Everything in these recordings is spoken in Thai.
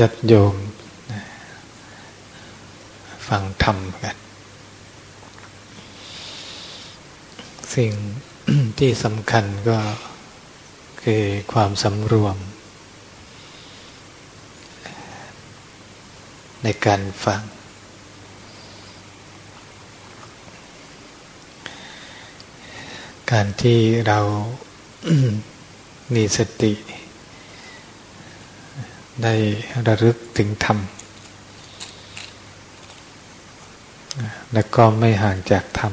ยัดโยม ฟังธรรมกัน สิ่งที่สำคัญก็คือความสำรวม ในการฟัง การที่เรามีสติ ได้ระลึกถึงธรรม และก็ไม่ห่างจากธรรม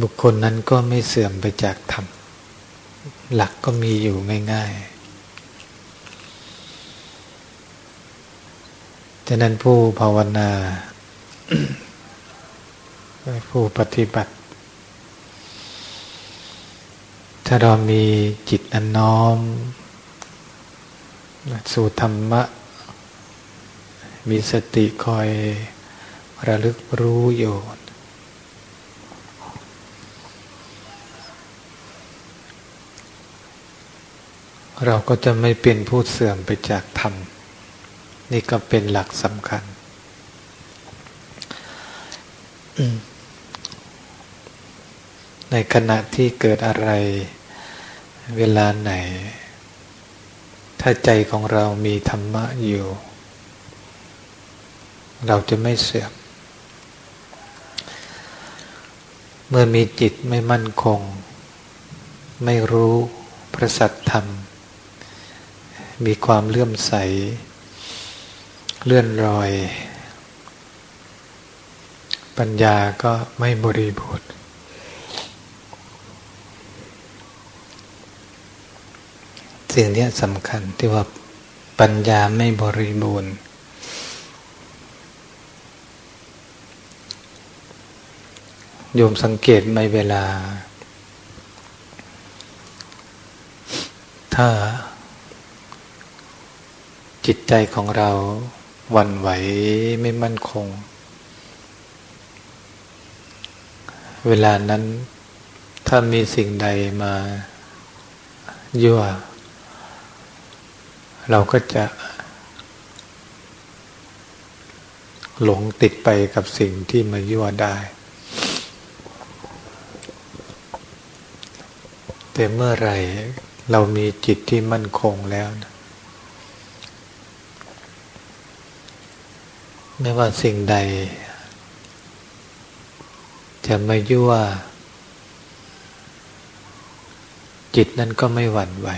บุคคลนั้นก็ไม่เสื่อมไปจากธรรม หลักก็มีอยู่ง่ายๆฉะนั้นผู้ภาวนา ผู้ปฏิบัติถ้าเรามีจิตอันน้อม สู่ธรรมะ มีสติคอยระลึกรู้อยู่เราก็จะไม่เป็นผู้เสื่อมไปจากธรรม นี่ก็เป็นหลักสำคัญ ในขณะที่เกิดอะไร เวลาไหน ถ้าใจของเรามีธรรมะอยู่ เราจะไม่เสื่อมเมื่อมีจิตไม่มั่นคง ไม่รู้พระสัตธรรม มีความเลื่อมใส เลื่อนรอย ปัญญาก็ไม่บริบูรณ์ สิ่งนี้สำคัญที่ว่าปัญญาไม่บริบูรณ์ โยมสังเกตไหมเวลา ถ้าจิตใจของเราวันไหวไม่มั่นคง เวลานั้นถ้ามีสิ่งใดมายั่ว เราก็จะหลงติดไปกับสิ่งที่มายั่วได้ แต่เมื่อไรเรามีจิตที่มั่นคงแล้วนะไม่ว่าสิ่งใด จะมายั่วจิตนั้นก็ไม่หวั่นไหว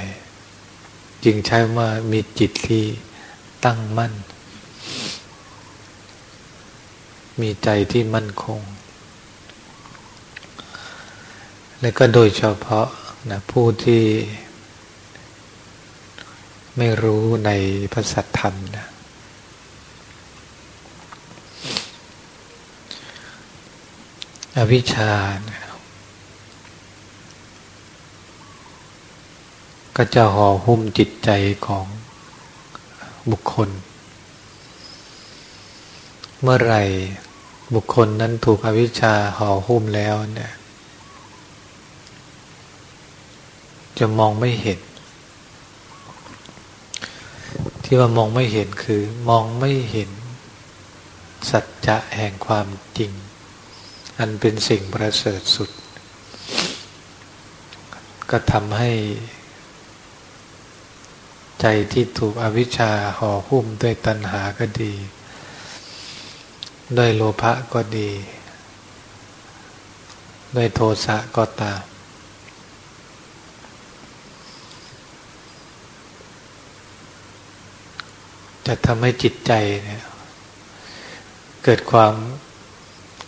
จึงใช้ว่ามีจิตที่ตั้งมั่น มีใจที่มั่นคง และก็โดยเฉพาะนะผู้ที่ไม่รู้ในพระสัทธรรมนะอวิชชานะ ก็จะห่อหุ้มจิตใจของบุคคล เมื่อไรบุคคลนั้นถูกอวิชชาห่อหุ้มแล้วเนี่ย จะมองไม่เห็น ที่ว่ามองไม่เห็นคือ มองไม่เห็น สัจจะแห่งความจริง อันเป็นสิ่งประเสริฐสุด ก็ทำให้ ใจที่ถูกอวิชชาห่อหุ้มด้วยตัณหาก็ดี ด้วยโลภะก็ดี ด้วยโทสะก็ตามจะทำให้จิตใจเนี่ยเกิดความ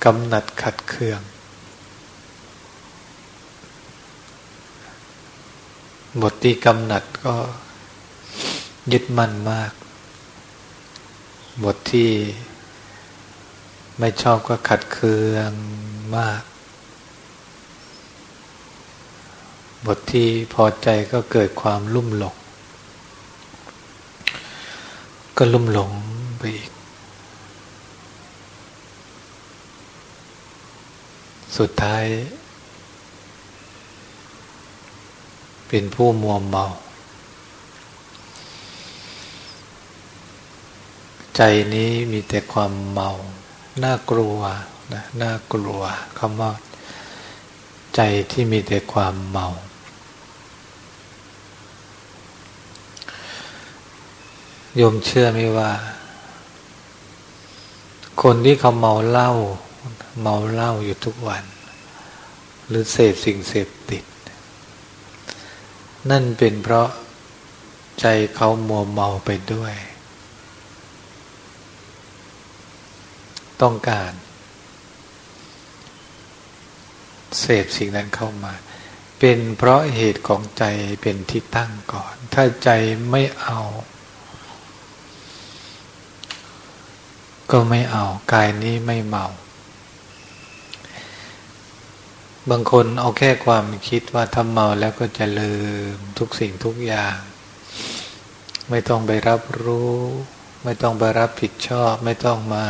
กำหนัดขัดเคือง บทที่กำหนัดก็ ยึดมั่นมาก บทที่ไม่ชอบก็ขัดเคืองมาก บทที่พอใจก็เกิดความลุ่มหลง ก็ลุ่มหลงไปอีก สุดท้าย เป็นผู้มัวเมา ใจนี้มีแต่ความเมา น่ากลัวนะน่ากลัวคำว่าใจที่มีแต่ความเมา โยมเชื่อไหมว่า คนที่เขาเมาเหล้าเมาเหล้าอยู่ทุกวัน หรือเสพสิ่งเสพติด นั่นเป็นเพราะใจเขามัวเมาไปด้วย ต้องการ เสพสิ่งนั้นเข้ามา เป็นเพราะเหตุของใจเป็นที่ตั้งก่อน ถ้าใจไม่เอา ก็ไม่เอา กายนี้ไม่เมา บางคนเอาแค่ความคิดว่าถ้าเมาแล้วก็จะลืมทุกสิ่งทุกอย่าง ไม่ต้องไปรับรู้ ไม่ต้องไปรับผิดชอบ ไม่ต้องมา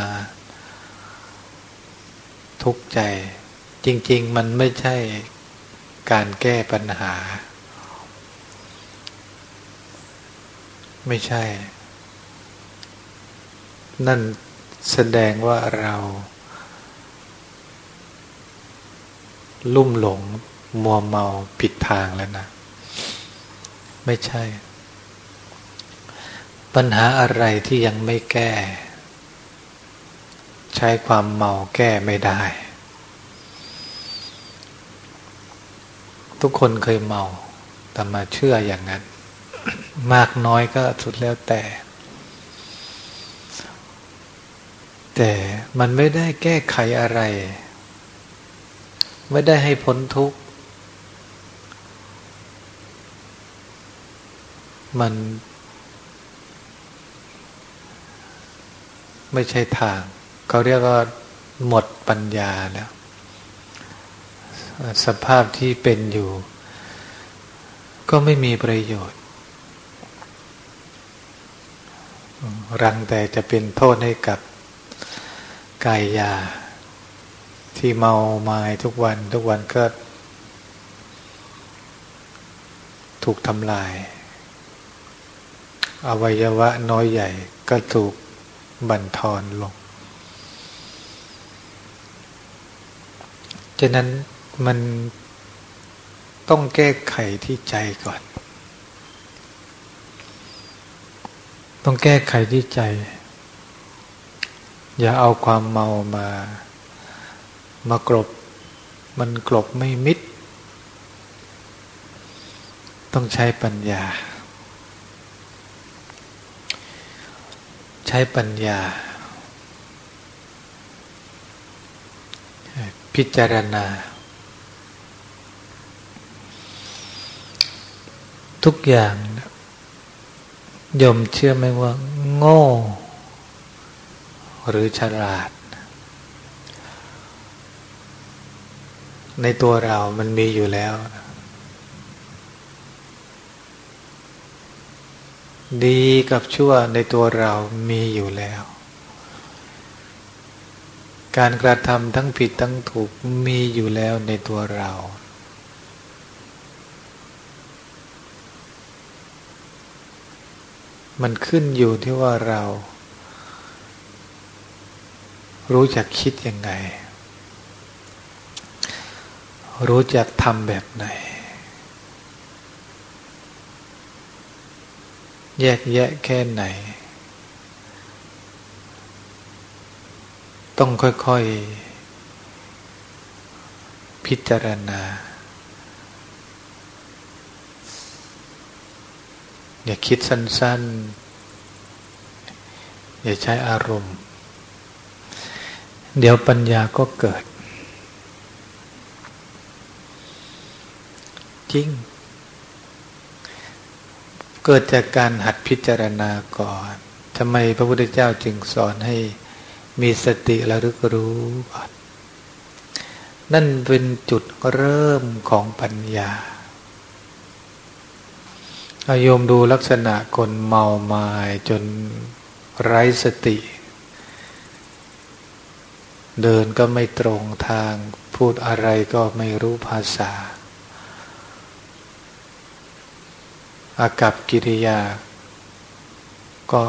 ทุกข์ใจ จริง ๆ มันไม่ใช่การแก้ปัญหา ไม่ใช่ นั่นแสดงว่าเรา ลุ่มหลงมัวเมาผิดทางแล้วนะ ไม่ใช่ ปัญหาอะไรที่ยังไม่แก้ ใช้ความเมาแก้ไม่ได้ ทุกคนเคยเมา แต่มาเชื่ออย่างนั้น มากน้อยก็สุดแล้วแต่ แต่มันไม่ได้แก้ไขอะไร ไม่ได้ให้พ้นทุกข์ มันไม่ใช่ทาง เขาเรียกว่าหมดปัญญาแล้ว สภาพที่เป็นอยู่ ก็ไม่มีประโยชน์ รังแต่จะเป็นโทษให้กับกายยา ที่เมาไมาทุกวัน ทุกวันก็ ถูกทำลาย อวัยวะน้อยใหญ่ก็ถูกบั่นทอนลง ฉะนั้นมันต้องแก้ไขที่ใจก่อน ต้องแก้ไขที่ใจ อย่าเอาความเมามา มากรบ มันกลบไม่มิด ต้องใช้ปัญญา ใช้ปัญญา พิจารณา ทุกอย่างยมเชื่อไหมว่า โง่ หรือฉลาด ในตัวเรามันมีอยู่แล้ว ดีกับชั่วในตัวเรามีอยู่แล้ว การกระทำทั้งผิดทั้งถูกมีอยู่แล้วในตัวเรา มันขึ้นอยู่ที่ว่าเรา รู้จักคิดยังไง รู้จักทำแบบไหน แยกแยะแค่ไหน ต้องค่อยๆ พิจารณา อย่าคิดสั้นๆ อย่าใช้อารมณ์ เดี๋ยวปัญญาก็เกิด จริง เกิดจากการหัดพิจารณาก่อนทำไมพระพุทธเจ้าจึงสอนให้ มีสติระลึกรู้ก่อนนั่นเป็นจุดเริ่มของปัญญาอาโยมดูลักษณะคนเมามายจนไร้สติ เดินก็ไม่ตรงทาง พูดอะไรก็ไม่รู้ภาษา อากับกิริยา ก็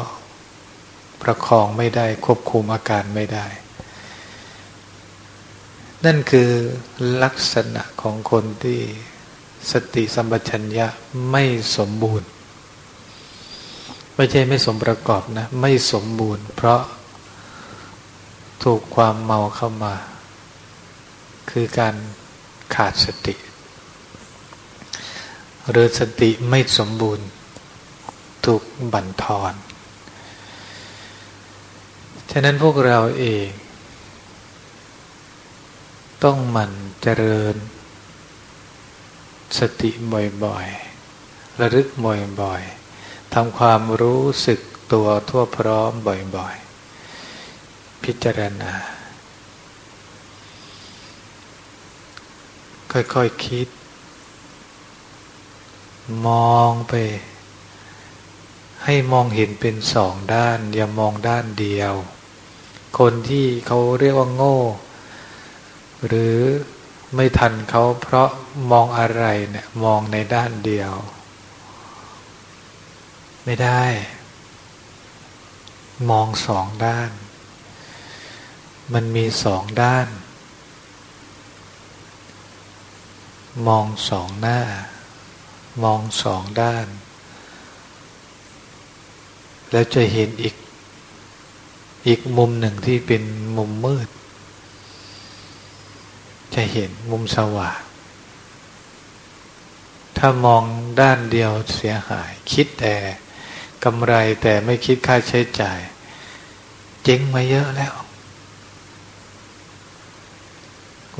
ประคองไม่ได้ควบคุมอาการไม่ได้ นั่นคือลักษณะของคนที่สติสัมปชัญญะไม่สมบูรณ์ ไม่ใช่ไม่สมประกอบนะ ไม่สมบูรณ์ เพราะถูกความเมาเข้ามา คือการขาดสติ หรือสติไม่สมบูรณ์ ถูกบั่นทอน ฉะนั้นพวกเราเอง ต้องหมั่นเจริญ สติบ่อยๆ ระลึกบ่อยๆทำความรู้สึกตัวทั่วพร้อมบ่อยๆ พิจารณา ค่อยๆคคิด มองไป ให้มองเห็นเป็นสองด้าน อย่ามองด้านเดียว คนที่เขาเรียกว่าโง่ หรือไม่ทันเขาเพราะมองอะไรเนี่ยมองในด้านเดียว ไม่ได้ มองสองด้าน มันมีสองด้าน มองสองหน้า มองสองด้าน แล้วจะเห็นอีก อีกมุมหนึ่งที่เป็นมุมมืด จะเห็นมุมสว่าง ถ้ามองด้านเดียวเสียหาย คิดแต่กำไรแต่ไม่คิดค่าใช้จ่าย เจ๊งมาเยอะแล้ว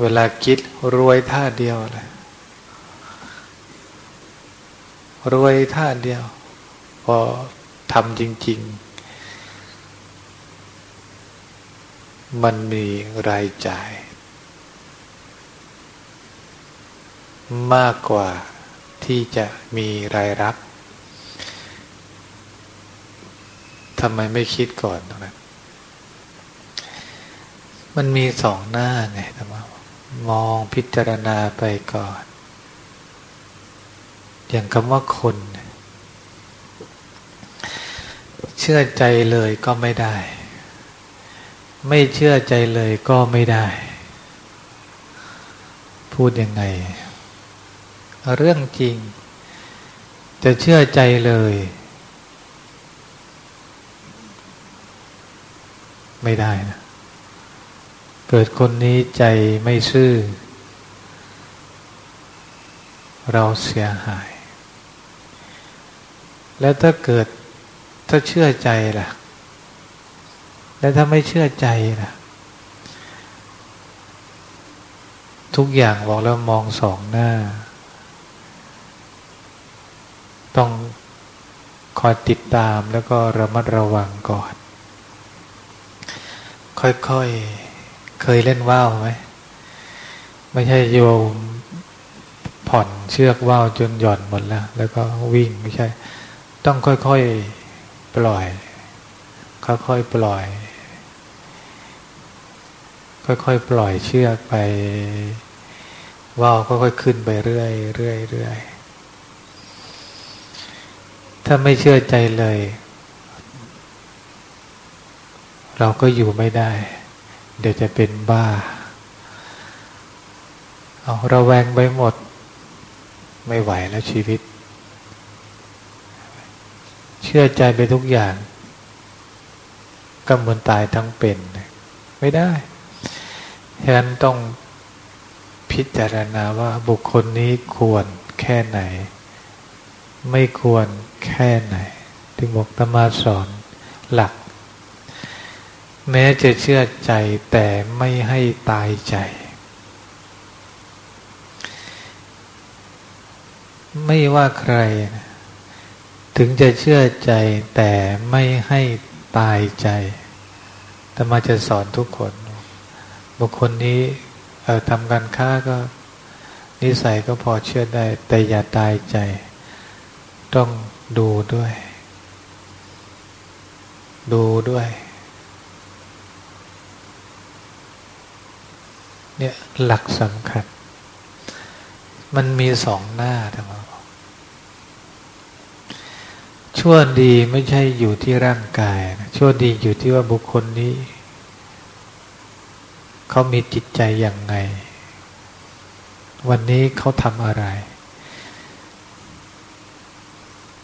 เวลาคิดรวยท่าเดียวเลยรวยท่าเดียว พอทำจริง ๆ มันมีรายจ่าย มากกว่าที่จะมีรายรับทำไมไม่คิดก่อนตรงนั้น มันมีสองหน้าไงธรรมมองพิจารณาไปก่อน อย่างคำว่าคน เชื่อใจเลยก็ไม่ได้ ไม่เชื่อใจเลยก็ไม่ได้ พูดยังไง เรื่องจริง จะเชื่อใจเลย ไม่ได้นะเกิดคนนี้ใจไม่ซื่อ เราเสียหาย แล้วถ้าเกิดถ้าเชื่อใจล่ะ แล้วถ้าไม่เชื่อใจล่ะทุกอย่างบอกแล้วมองสองหน้า ต้องคอยติดตามแล้วก็ระมัดระวังก่อน ค่อยๆ เคยเล่นว่าวไหม ไม่ใช่โยมผ่อนเชือกว่าวจนหย่อนหมดแล้ว แล้วก็วิ่งไม่ใช่ ต้องค่อยๆ ปล่อย ค่อยๆ ปล่อย ค่อยๆ ปล่อยเชือกไปว่าวค่อยๆขึ้นไปเรื่อยๆเรื่อยๆถ้าไม่เชื่อใจเลย เราก็อยู่ไม่ได้ เดี๋ยวจะเป็นบ้าเอาเราแวงไปหมด ไม่ไหวแล้วชีวิต เชื่อใจไปทุกอย่างก็เหมือนตายทั้งเป็น ไม่ได้ ฉะนั้นต้องพิจารณาว่าบุคคลนี้ควรแค่ไหน ไม่ควรแค่ไหน ถึงบอกตมาสอนหลัก แม้จะเชื่อใจแต่ไม่ให้ตายใจ ไม่ว่าใคร ถึงจะเชื่อใจแต่ไม่ให้ตายใจตมาจะสอนทุกคน บุคคลนี้ทำการค้าก็นิสัยก็พอเชื่อได้ แต่อย่าตายใจ ต้องดูด้วย ดูด้วยเนี่ยหลักสำคัญ มันมีสองหน้าทั้งหมดชั่วดีไม่ใช่อยู่ที่ร่างกายนะชั่วดีอยู่ที่ว่าบุคคลนี้ เขามีจิตใจอย่างไง วันนี้เขาทำอะไร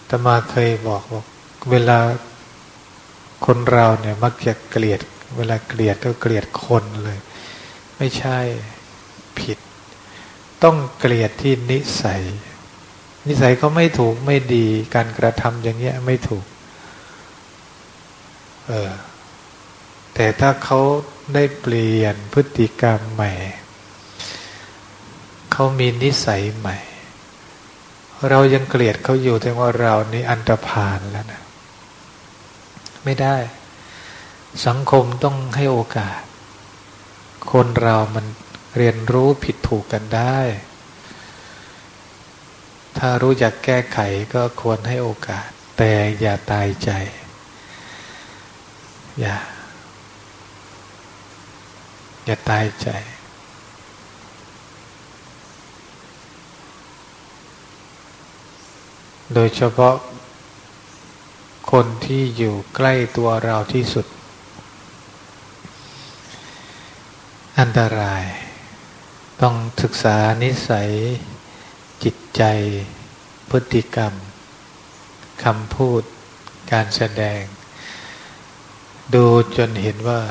ตมาเคยบอกบอกเวลาคนเราเนี่ย มักจะเกลียด เวลาเกลียดก็เกลียดคนเลย ไม่ใช่ผิด ต้องเกลียดที่นิสัย นิสัยเขาไม่ถูกไม่ดี การกระทำอย่างเงี้ยไม่ถูก เออ แต่ถ้าเขาได้เปลี่ยนพฤติกรรมใหม่ เขามีนิสัยใหม่ เรายังเกลียดเขาอยู่แต่ว่าเรานี่อันตรพานแล้วนะ ไม่ได้ สังคมต้องให้โอกาส คนเรามันเรียนรู้ผิดถูกกันได้ ถ้ารู้จักแก้ไขก็ควรให้โอกาส แต่อย่าตายใจ อย่า อย่าตายใจ โดยเฉพาะคนที่อยู่ใกล้ตัวเราที่สุด อันตราย ต้องศึกษานิสัย จิตใจ พฤติกรรมคำพูดการแสดง ดูจนเห็นว่า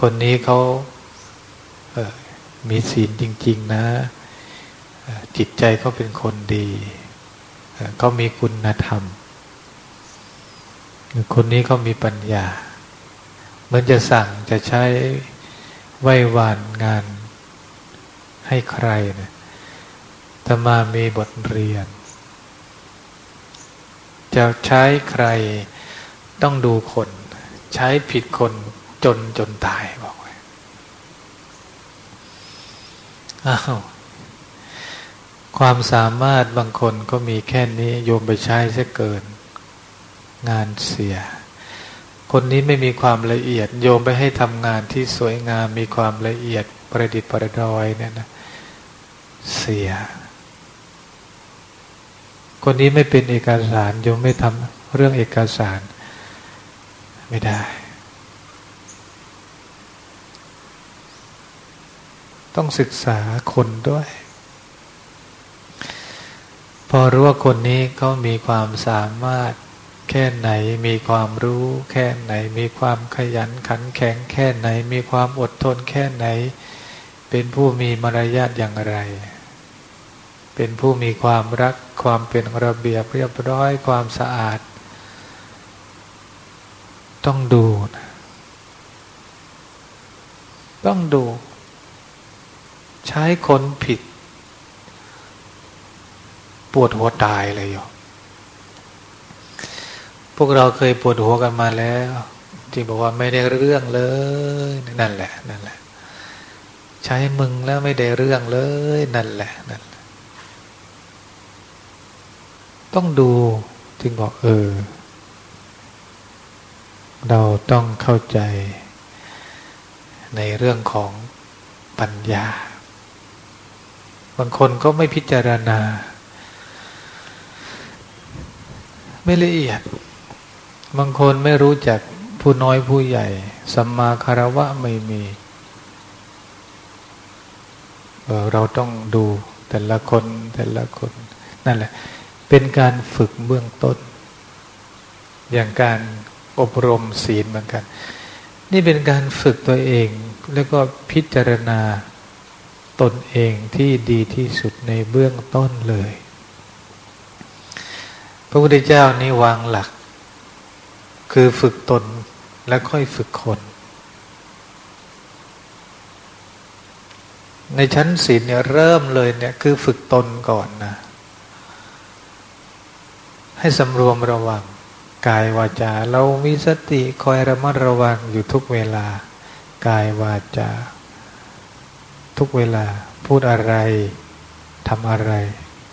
คนนี้เขาเมีศีลจริง ๆ นะจิตใจเขาเป็นคนดีเขามีคุณธรรม คนนี้เขามีปัญญา เหมือนจะสั่งจะใช้ไหว้วานงานให้ใครนะตมามีบทเรียน จะใช้ใครต้องดูคน ใช้ผิดคน จนจนตายบอกไว้อ้าวความสามารถบางคนก็มีแค่นี้โยมไปใช้เสียเกิน งานเสีย คนนี้ไม่มีความละเอียด โยมไปให้ทำงานที่สวยงามมีความละเอียดประดิษฐ์ประดอยเนี่ยนะเสีย คนนี้ไม่เป็นเอกสารโยมไม่ทำเรื่องเอกสาร ไม่ได้ ต้องศึกษาคนด้วย พอรู้ว่าคนนี้เขามีความสามารถแค่ไหนมีความรู้แค่ไหน มีความขยันขันแข็งแค่ไหน มีความอดทนแค่ไหน เป็นผู้มีมารยาทอย่างไร เป็นผู้มีความรักความเป็นระเบียบเรียบร้อยความสะอาด ต้องดูนะต้องดู ใช้คนผิด ปวดหัวตายเลยโยพวกเราเคยปวดหัวกันมาแล้วที่บอกว่าไม่ได้เรื่องเลยนั่นแหละนั่นแหละ ใช้มึงแล้วไม่ได้เรื่องเลยนั่นแหละนั่นต้องดูจึงบอกเออ เราต้องเข้าใจในเรื่องของปัญญาางคนก็ไม่พิจารณา ไม่ละเอียด บางคนไม่รู้จักผู้น้อยผู้ใหญ่ สัมมาคารวะไม่มีเเราต้องดูแต่ละคนแต่ละคน นั่นแหละ เป็นการฝึกเบื้องต้น อย่างการอบรมศีลเหมือนกัน นี่เป็นการฝึกตัวเองแล้วก็พิจารณา ตนเองที่ดีที่สุดในเบื้องต้นเลย พระพุทธเจ้านี่วางหลัก คือฝึกตนแล้วค่อยฝึกคน ในชั้นศีลเนี่ยเริ่มเลยเนี่ยคือฝึกตนก่อนนะ ให้สำรวมระวังกายวาจา เรามีสติคอยระมัดระวังอยู่ทุกเวลากายวาจา ทุกเวลา พูดอะไรทำอะไร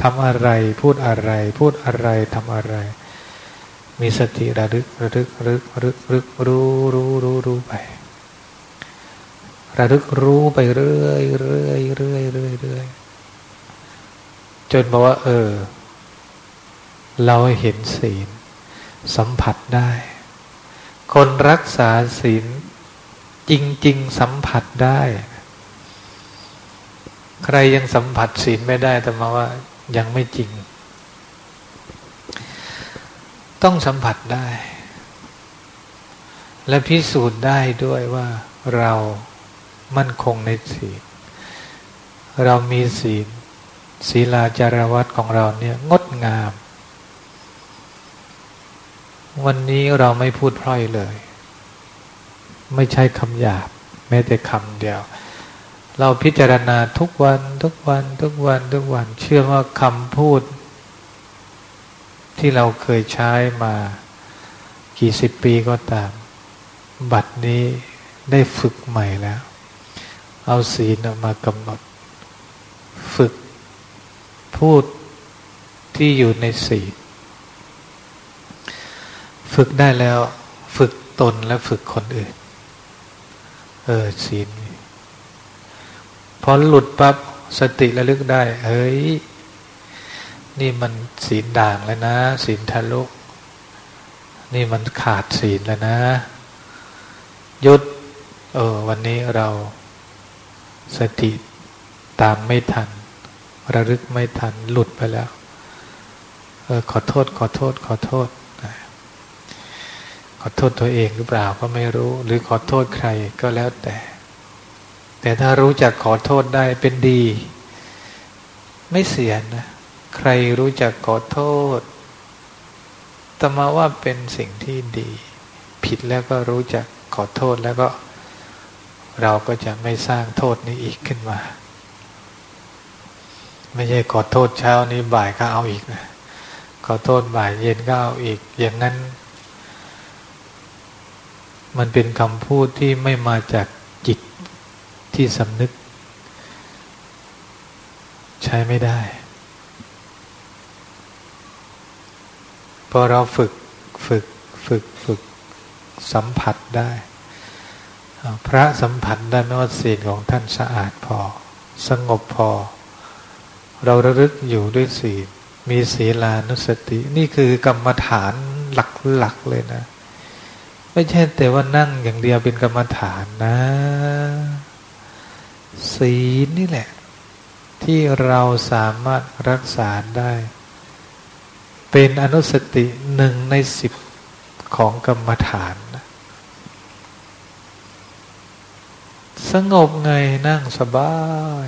ทำอะไรพูดอะไร พูดอะไรทำอะไร มีสติระลึกระลึกระลึกระลึกรึกรู้รู้รู้รู้ไประลึกรู้ไปเรื่อยเรื่อยเรื่อยเรื่อยเรื่อยจนบอกว่า เออ เราเห็นศีล สัมผัสได้ คนรักษาศีลจริง ๆ สัมผัสได้ ใครยังสัมผัสศีลไม่ได้แต่มาว่ายังไม่จริง ต้องสัมผัสได้ และพิสูจน์ได้ด้วยว่าเรามั่นคงในศีล เรามีศีล ศีลาจารวัตของเราเนี่ยงดงาม วันนี้เราไม่พูดพร่อยเลย ไม่ใช่คำหยาบแม้แต่คำเดียว เราพิจารณาทุกวันทุกวันทุกวันทุกวัน เชื่อว่าคำพูด ที่เราเคยใช้มา กี่สิบปีก็ตาม บัดนี้ได้ฝึกใหม่แล้ว เอาศีลมากำหนด ฝึกพูดที่อยู่ในศีลฝึกได้แล้ว ฝึกตนและฝึกคนอื่น เออศีล อหลุดปั๊บสติระลึกได้ เฮ้ย นี่มันศีลด่างแล้วนะศีลทะลุนี่มันขาดศีลแล้วนะยุดเออวันนี้เราสติตามไม่ทัน ระลึกไม่ทันหลุดไปแล้ว เออขอโทษ ขอโทษ ขอโทษ ขอโทษตัวเองหรือเปล่าก็ไม่รู้ หรือขอโทษใครก็แล้วแต่ แต่ถ้ารู้จักขอโทษได้เป็นดี ไม่เสียนะ ใครรู้จักขอโทษตมาว่าเป็นสิ่งที่ดี ผิดแล้วก็รู้จักขอโทษแล้วก็ เราก็จะไม่สร้างโทษนี้อีกขึ้นมา ไม่ใช่ขอโทษเช้านี้บ่ายก็เอาอีกนะขอโทษบ่ายเย็นก็เอาอีก อย่างนั้น มันเป็นคำพูดที่ไม่มาจาก ที่สำนึก ใช้ไม่ได้ พอเราฝึกฝึกฝึกฝึกสัมผัสได้ พระสัมผัสได้ไม่ว่าศีลของท่านสะอาดพอ สงบพอ เราระลึกอยู่ด้วยศีลมีศีลานุสติ นี่คือกรรมฐานหลักๆเลยนะ ไม่ใช่แต่ว่านั่งอย่างเดียวเป็นกรรมฐานนะ ศีลนี่แหละ ที่เราสามารถรักษาได้ เป็นอนุสติหนึ่งในสิบของกรรมฐาน สงบไงนั่งสบาย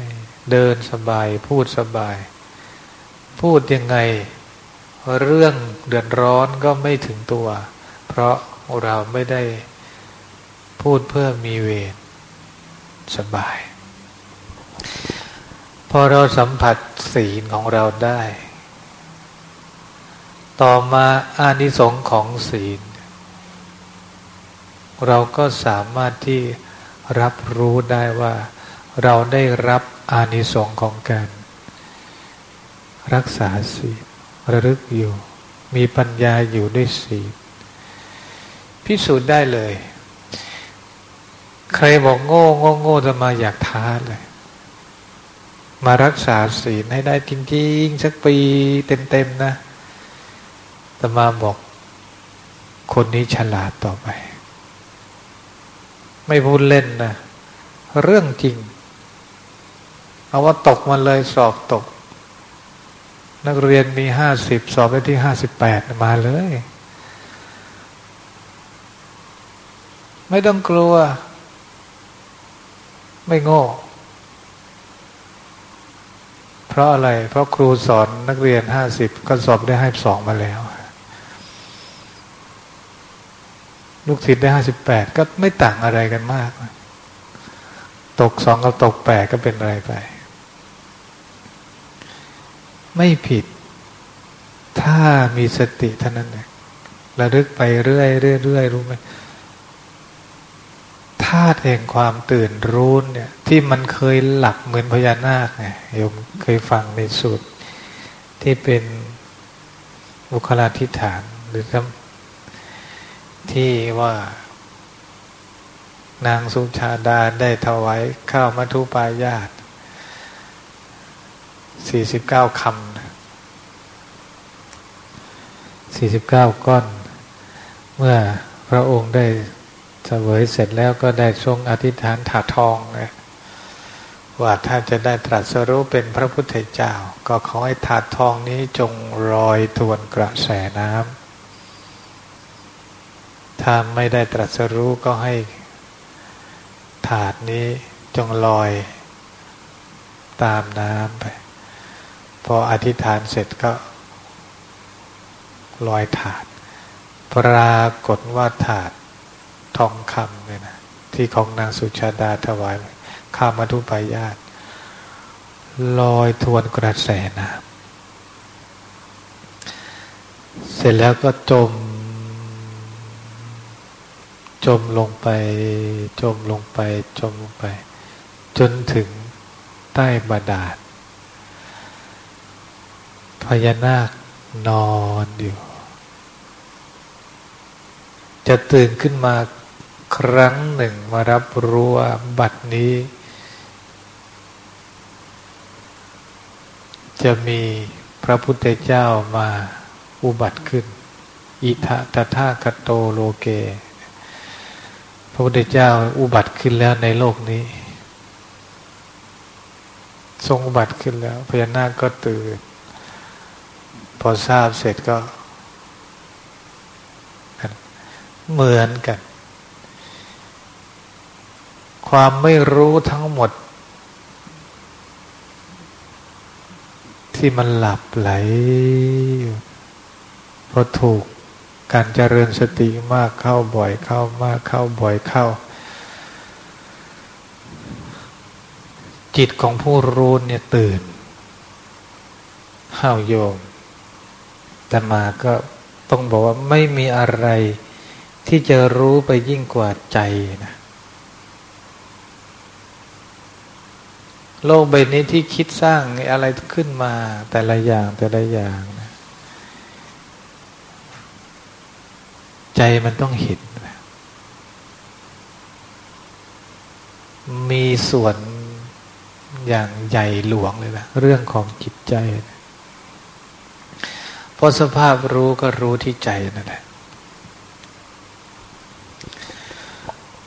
เดินสบาย พูดสบาย พูดยังไง เรื่องเดือดร้อนก็ไม่ถึงตัว เพราะเราไม่ได้พูดเพื่อมีเวรสบาย พอเราสัมผัสศีลของเราได้ ต่อมาอานิสงส์ของศีล เราก็สามารถที่รับรู้ได้ว่า เราได้รับอานิสงส์ของการ รักษาศีลระลึกอยู่ มีปัญญาอยู่ด้วยศีลพิสูจน์ได้เลย ใครบอกโง่โง่โง่จะมาอยากท้าเลย มารักษาศีลให้ได้จริงๆสักปีเต็มๆนะตมาบอกคนนี้ฉลาดต่อไป ไม่พูดเล่นนะ เรื่องจริง เอาว่าตกมาเลยสอบตก นักเรียนมีห้าสิบสอบได้ที่ห้าสิบแปดมาเลย ไม่ต้องกลัว ไม่โง่ เพราะอะไร เพราะครูสอนนักเรียนห้าสิบก็สอบได้ห้าสองมาแล้ว ลูกศิษย์ได้ห้าสิบแปดก็ไม่ต่างอะไรกันมาก ตกสองกับตกแปดก็เป็นอะไรไป ไม่ผิด ถ้ามีสติเท่านั้นเองระลึกไปเรื่อยเรื่อยเรื่อยรู้ไหม ธาตุแห่งความตื่นรู้เนี่ย ที่มันเคยหลับเหมือนพญานาคไงโยมเคยฟังในสูตร ที่เป็นบุคลาธิฐานหรือที่ว่านางสุชาดาได้ถวายข้าวมัทุปายาตสี่สิบเก้าคำสี่สิบเก้าก้อน เมื่อพระองค์ได้ สวยเสร็จแล้วก็ได้ทรงอธิษฐานถาทองเลยว่าถ้าจะได้ตรัสรู้เป็นพระพุทธเจ้า ก็ขอให้ถาดทองนี้จงลอยทวนกระแสน้ำถ้าไม่ได้ตรัสรู้ก็ให้ถาดนี้จงลอยตามน้ำไป พออธิษฐานเสร็จก็ลอยถาด ปรากฏว่าถาด ทองคำเลยนะที่ของนางสุชาดาถวายข้ามาทุปายาตลอยทวนกระแสน้ำเสร็จแล้วก็จม จมลงไป จมลงไป จมลงไป จนถึงใต้บาดาลพญานาคนอนอยู่ จะตื่นขึ้นมา ครั้งหนึ่งมารับรู้ว่าบัดนี้ จะมีพระพุทธเจ้ามาอุบัติขึ้น อิทะตถาคโตโลเก พระพุทธเจ้าอุบัติขึ้นแล้วในโลกนี้ ทรงอุบัติขึ้นแล้วพญานาคก็ตื่น พอทราบเสร็จก็ เหมือนกัน ความไม่รู้ทั้งหมด ที่มันหลับไหลเพราะถูกการเจริญสติมากเข้าบ่อยเข้ามากเข้าบ่อยเข้า จิตของผู้รู้เนี่ยตื่นห้าวโยมแต่มาก็ต้องบอกว่าไม่มีอะไรที่จะรู้ไปยิ่งกว่าใจนะ โลกใบนี้ที่คิดสร้างอะไรขึ้นมาแต่ละอย่างแต่ละอย่างนะใจมันต้องเห็นมีส่วนอย่างใหญ่หลวงเลยนะเรื่องของจิตใจนะพอสภาพรู้ก็รู้ที่ใจนั่นแหละ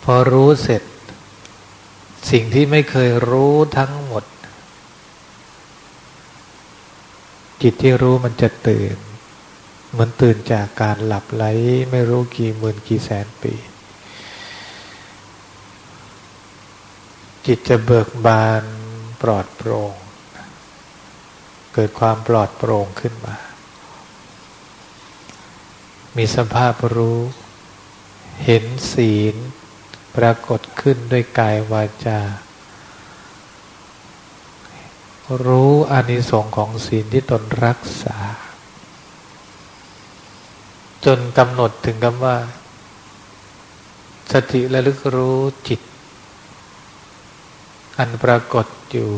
พอรู้เสร็จ สิ่งที่ไม่เคยรู้ทั้งหมด จิตที่รู้มันจะตื่น เหมือนตื่นจากการหลับไหลไม่รู้กี่หมื่นกี่แสนปี จิตจะเบิกบานปลอดโปร่งเกิดความปลอดโปร่งขึ้นมา มีสภาพรู้ เห็นศีล ปรากฏขึ้นด้วยกายวาจา รู้อานิสงส์ของศีลที่ตนรักษา จนกำหนดถึงคำว่า สติระลึกรู้จิต อันปรากฏอยู่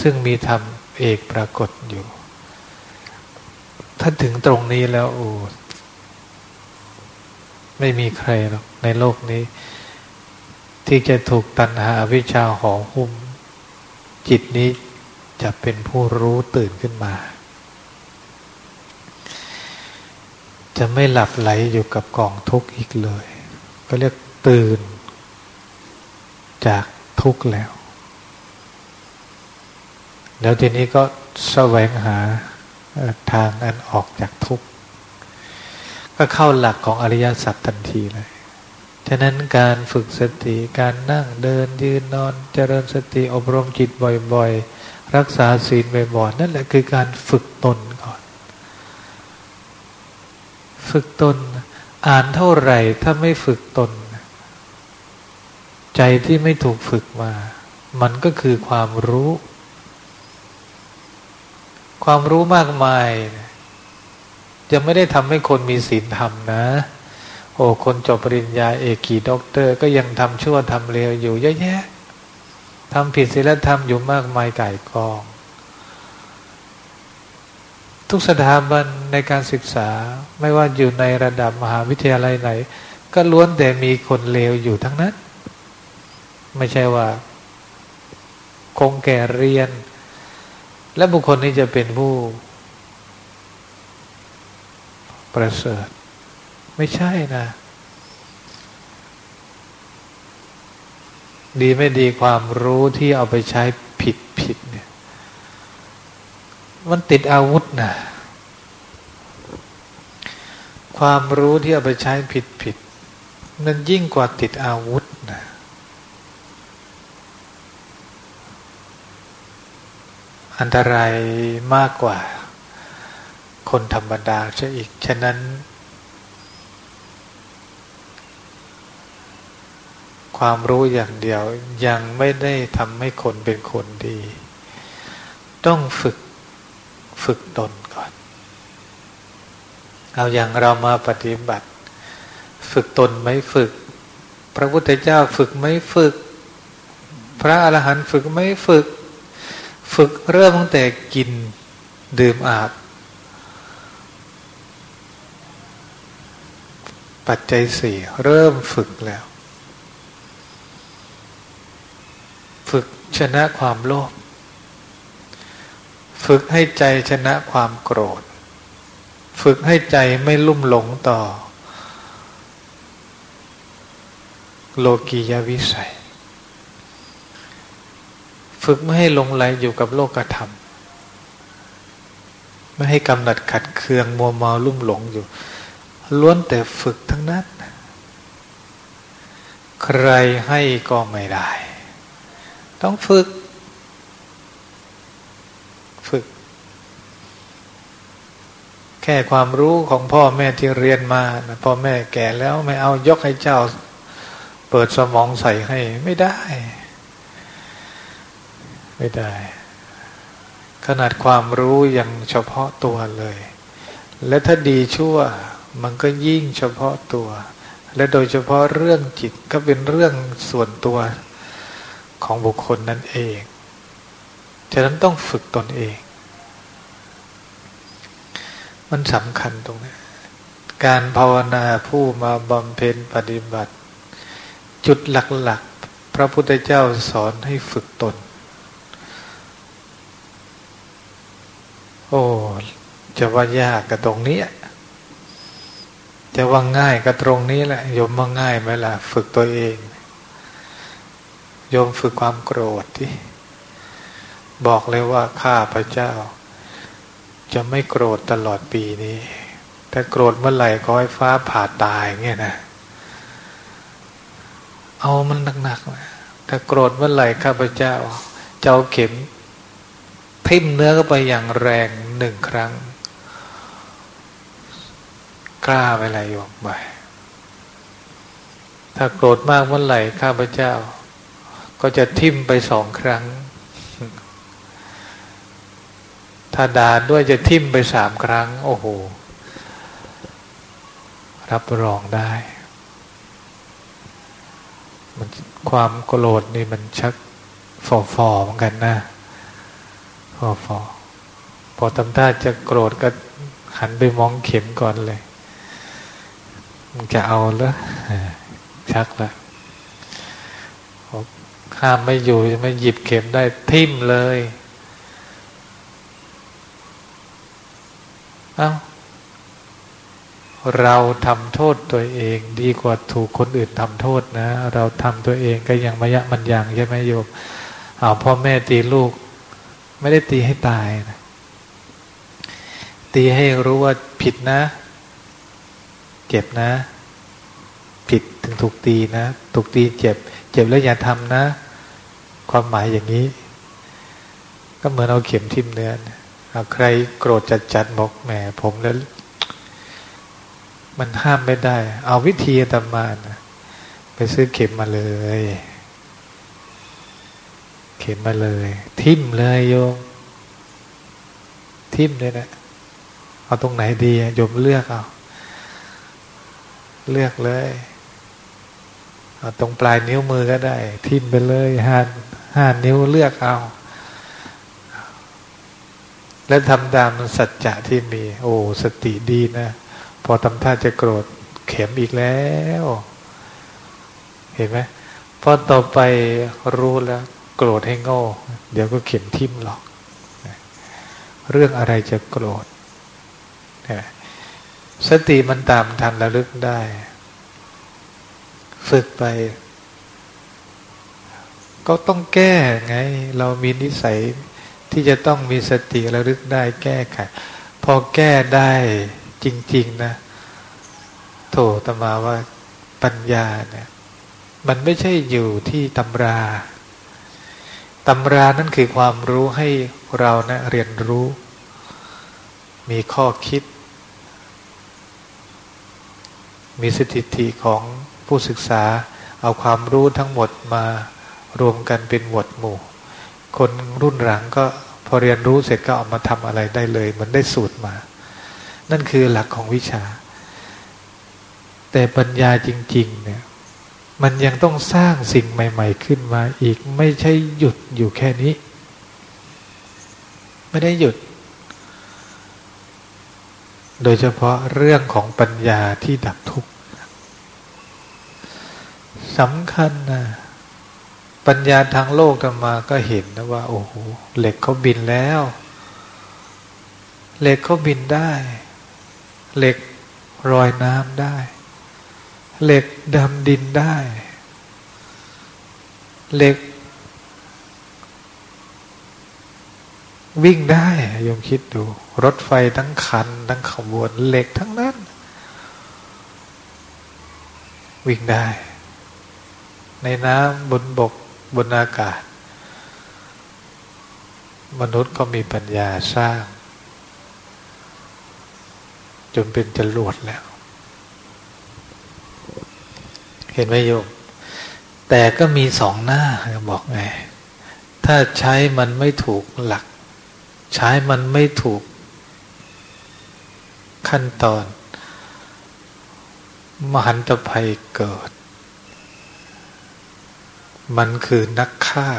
ซึ่งมีธรรมเอกปรากฏอยู่ ถ้าถึงตรงนี้แล้วโอ้ ไม่มีใครหรอกในโลกนี้ ที่จะถูกตัณหาวิชาห่อหุ้ม จิตนี้จะเป็นผู้รู้ตื่นขึ้นมา จะไม่หลับไหลอยู่กับกองทุกข์อีกเลย ก็เรียกตื่น จากทุกข์แล้ว แล้วทีนี้ก็แสวงหาทางอันออกจากทุกข์ ก็เข้าหลักของอริยสัจทันทีเลย ฉะนั้นการฝึกสติการนั่งเดินยืนนอนเจริญสติอบรมจิตบ่อยๆ รักษาศีลบ่อยๆ นั่นแหละคือการฝึกตนก่อน ฝึกตนอ่านเท่าไหร่ถ้าไม่ฝึกตน ใจที่ไม่ถูกฝึกมา มันก็คือความรู้ ความรู้มากมายจะ ยังไม่ได้ทำให้คนมีศีลธรรมนะ โอ้คนจบปริญญาเอกกี่ด็อกเตอร์ ก็ยังทำชั่วทำเลวอยู่เยอะแยะทำผิดศีลธรรมอยู่มากมายไก่กอง ทุกสถาบันในการศึกษาไม่ว่าอยู่ในระดับมหาวิทยาลัยไหน ก็ล้วนแต่มีคนเลวอยู่ทั้งนั้น ไม่ใช่ว่า คงแก่เรียน และบุคคลนี้จะเป็นผู้ ประเสริฐ ไม่ใช่นะ ดีไม่ดีความรู้ที่เอาไปใช้ผิดผิดเนี่ย มันติดอาวุธนะความรู้ที่เอาไปใช้ผิดผิดนั้นยิ่งกว่าติดอาวุธนะอันตรายมากกว่า คนธรรมดาซะอีก ฉะนั้น ความรู้อย่างเดียวยังไม่ได้ทำให้คนเป็นคนดี ต้องฝึกฝึกตนก่อน เอาอย่างเรามาปฏิบัติ ฝึกตนไม่ฝึก พระพุทธเจ้าฝึกไม่ฝึก พระอรหันต์ฝึกไม่ฝึก ฝึกเริ่มตั้งแต่กินดื่มอาบ ปัจจัยสี่เริ่มฝึกแล้ว ฝึกชนะความโลภฝึกให้ใจชนะความโกรธ ฝึกให้ใจไม่ลุ่มหลงต่อ โลกียวิสัย ฝึกไม่ให้หลงไหลอยู่กับโลกธรรม ไม่ให้กำหนัดขัดเคืองมัวเมาลุ่มหลงอยู่ ล้วนแต่ฝึกทั้งนั้น ใครให้ก็ไม่ได้ ต้องฝึก ฝึก แค่ความรู้ของพ่อแม่ที่เรียนมานะพ่อแม่แก่แล้วไม่เอายกให้เจ้า เปิดสมองใส่ให้ไม่ได้ ไม่ได้ ขนาดความรู้ยังเฉพาะตัวเลย และถ้าดีชั่ว มันก็ยิ่งเฉพาะตัว และโดยเฉพาะเรื่องจิตก็เป็นเรื่องส่วนตัวของบุคคลนั่นเอง ฉะนั้นต้องฝึกตนเอง มันสำคัญตรงนี้ การภาวนาผู้มาบำเพ็ญปฏิบัติ จุดหลักๆ พระพุทธเจ้าสอนให้ฝึกตน โอ้ จะว่ายากกับตรงนี้ จะว่าง่ายก็ตรงนี้แหละโยมว่าง่ายไหมล่ะ ฝึกตัวเองโยมฝึกความโกรธที่บอกเลยว่าข้าพระเจ้า จะไม่โกรธตลอดปีนี้ ถ้าโกรธเมื่อไหร่ขอให้ฟ้าผ่าตายเงี้ยนะเอามันหนักๆถ้าโกรธเมื่อไหร่ข้าพเจ้า เจ้าเข็มทิ่มเนื้อเข้าไปอย่างแรงหนึ่งครั้ง กล้าไปอะไรโยมไปถ้าโกรธมากเมื่อไหร่ข้าพเจ้า ก็จะทิ่มไปสองครั้ง ถ้าด่าด้วยจะทิ่มไปสามครั้ง โอ้โห รับรองได้ มันความโกรธนี่มันชักฟอฟอเหมือนกันนะฟอฟอพอทำท่าจะโกรธก็หันไปมองเข็มก่อนเลย จะเอาแล้วชักละห้ามไม่อยู่จะไม่หยิบเข็มได้ทิ่มเลยเอา้าเราทำโทษตัวเองดีกว่าถูกคนอื่นทำโทษนะ เราทำตัวเองก็ยังมายะมันยังใช่ไหมโยมเอาพ่อแม่ตีลูก ไม่ได้ตีให้ตายนะตีให้รู้ว่าผิดนะ เจ็บนะ ผิดถึงถูกตีนะ ถูกตีเจ็บ เจ็บแล้วอย่าทำนะ ความหมายอย่างนี้ ก็เหมือนเอาเข็มทิ่มเนื้อเอาใครโกรธจัดจัดบอกแหมผมแล้วมันห้ามไม่ได้ เอาวิธีตามานะไปซื้อเข็มมาเลย เข็มมาเลย ทิ่มเลยโยม ทิ่มเลยนะเอาตรงไหนดีโยมเลือกเอา เลือกเลยเอาตรงปลายนิ้วมือก็ได้ ทิ่มไปเลยห้าห้านิ้วเลือกเอา แล้วทำตามสัจจะที่มี โอ้สติดีนะ พอทำท่าจะโกรธเข็มอีกแล้ว เห็นไหมพอต่อไปรู้แล้ว โกรธให้โง่ เดี๋ยวก็เข็มทิ่มหรอก เรื่องอะไรจะโกรธ สติมันตามทันระลึกได้ ฝึกไป ก็ต้องแก้ไง เรามีนิสัยที่จะต้องมีสติระลึกได้แก้ไขพอแก้ได้จริง ๆ นะ โถตมาว่าปัญญาเนี่ย มันไม่ใช่อยู่ที่ตำราตำรานั่นคือความรู้ให้เรานะเรียนรู้ มีข้อคิด มีสถิติของผู้ศึกษา เอาความรู้ทั้งหมดมารวมกันเป็นหมวดหมู่ คนรุ่นหลังก็พอเรียนรู้เสร็จก็เอามาทำอะไรได้เลยเหมือนได้สูตรมา นั่นคือหลักของวิชา แต่ปัญญาจริง ๆ เนี่ย มันยังต้องสร้างสิ่งใหม่ ๆ ขึ้นมาอีกไม่ใช่หยุดอยู่แค่นี้ ไม่ได้หยุด โดยเฉพาะเรื่องของปัญญาที่ดับทุกข์สำคัญนะปัญญาทางโลกกันมาก็เห็นนะว่า โอ้โหเหล็กเขาบินแล้ว เหล็กเขาบินได้ เหล็กรอยน้ำได้ เหล็กดำดินได้ เหล็ก วิ่งได้ยมคิดดู รถไฟทั้งคัน ทั้งขบวนเหล็กทั้งนั้น วิ่งได้ ในน้ำบนบกบนอากาศ มนุษย์ก็มีปัญญาสร้าง จนเป็นจรวดแล้ว เห็นไหมโยมแต่ก็มีสองหน้าบอกไง ถ้าใช้มันไม่ถูกหลัก ใช้มันไม่ถูก ขั้นตอน มหันตภัยเกิด มันคือนักฆ่า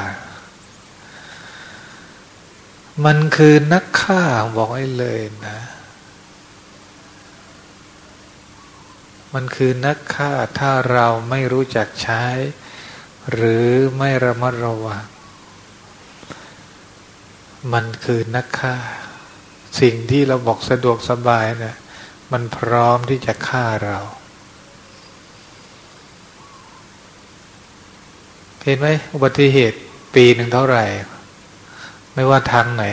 มันคือนักฆ่าบอกให้เลยนะ มันคือนักฆ่าถ้าเราไม่รู้จักใช้ หรือไม่ระมัดระวัง มันคือนักฆ่า สิ่งที่เราบอกสะดวกสบายเนะี่ยมันพร้อมที่จะฆ่าเรา เห็นไหมอุบัติเหตุปีหนึ่งเท่าไหร่ ไม่ว่าทางไหน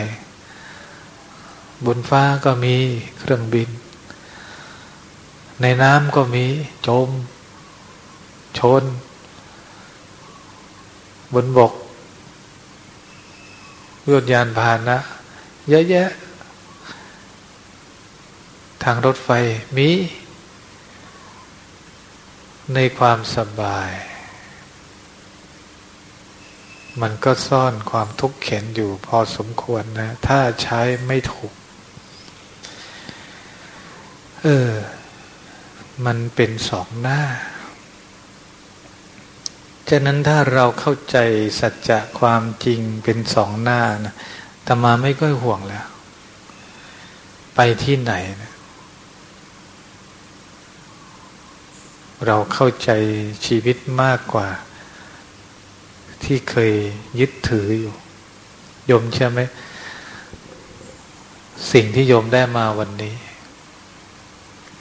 บนฟ้าก็มีเครื่องบิน ในน้ำก็มีจม ชน บนบกยนยานพาหนะ เยอะแยะ ทางรถไฟมี ในความสบาย มันก็ซ่อนความทุกข์เข็นอยู่พอสมควรนะ ถ้าใช้ไม่ถูก เออ มันเป็นสองหน้าฉะนั้นถ้าเราเข้าใจสัจจะความจริงเป็นสองหน้านะตมาไม่ก็ห่วงแล้ว ไปที่ไหนนะ เราเข้าใจชีวิตมากกว่า ที่เคยยึดถืออยู่โยมเชื่อไหมสิ่งที่โยมได้มาวันนี้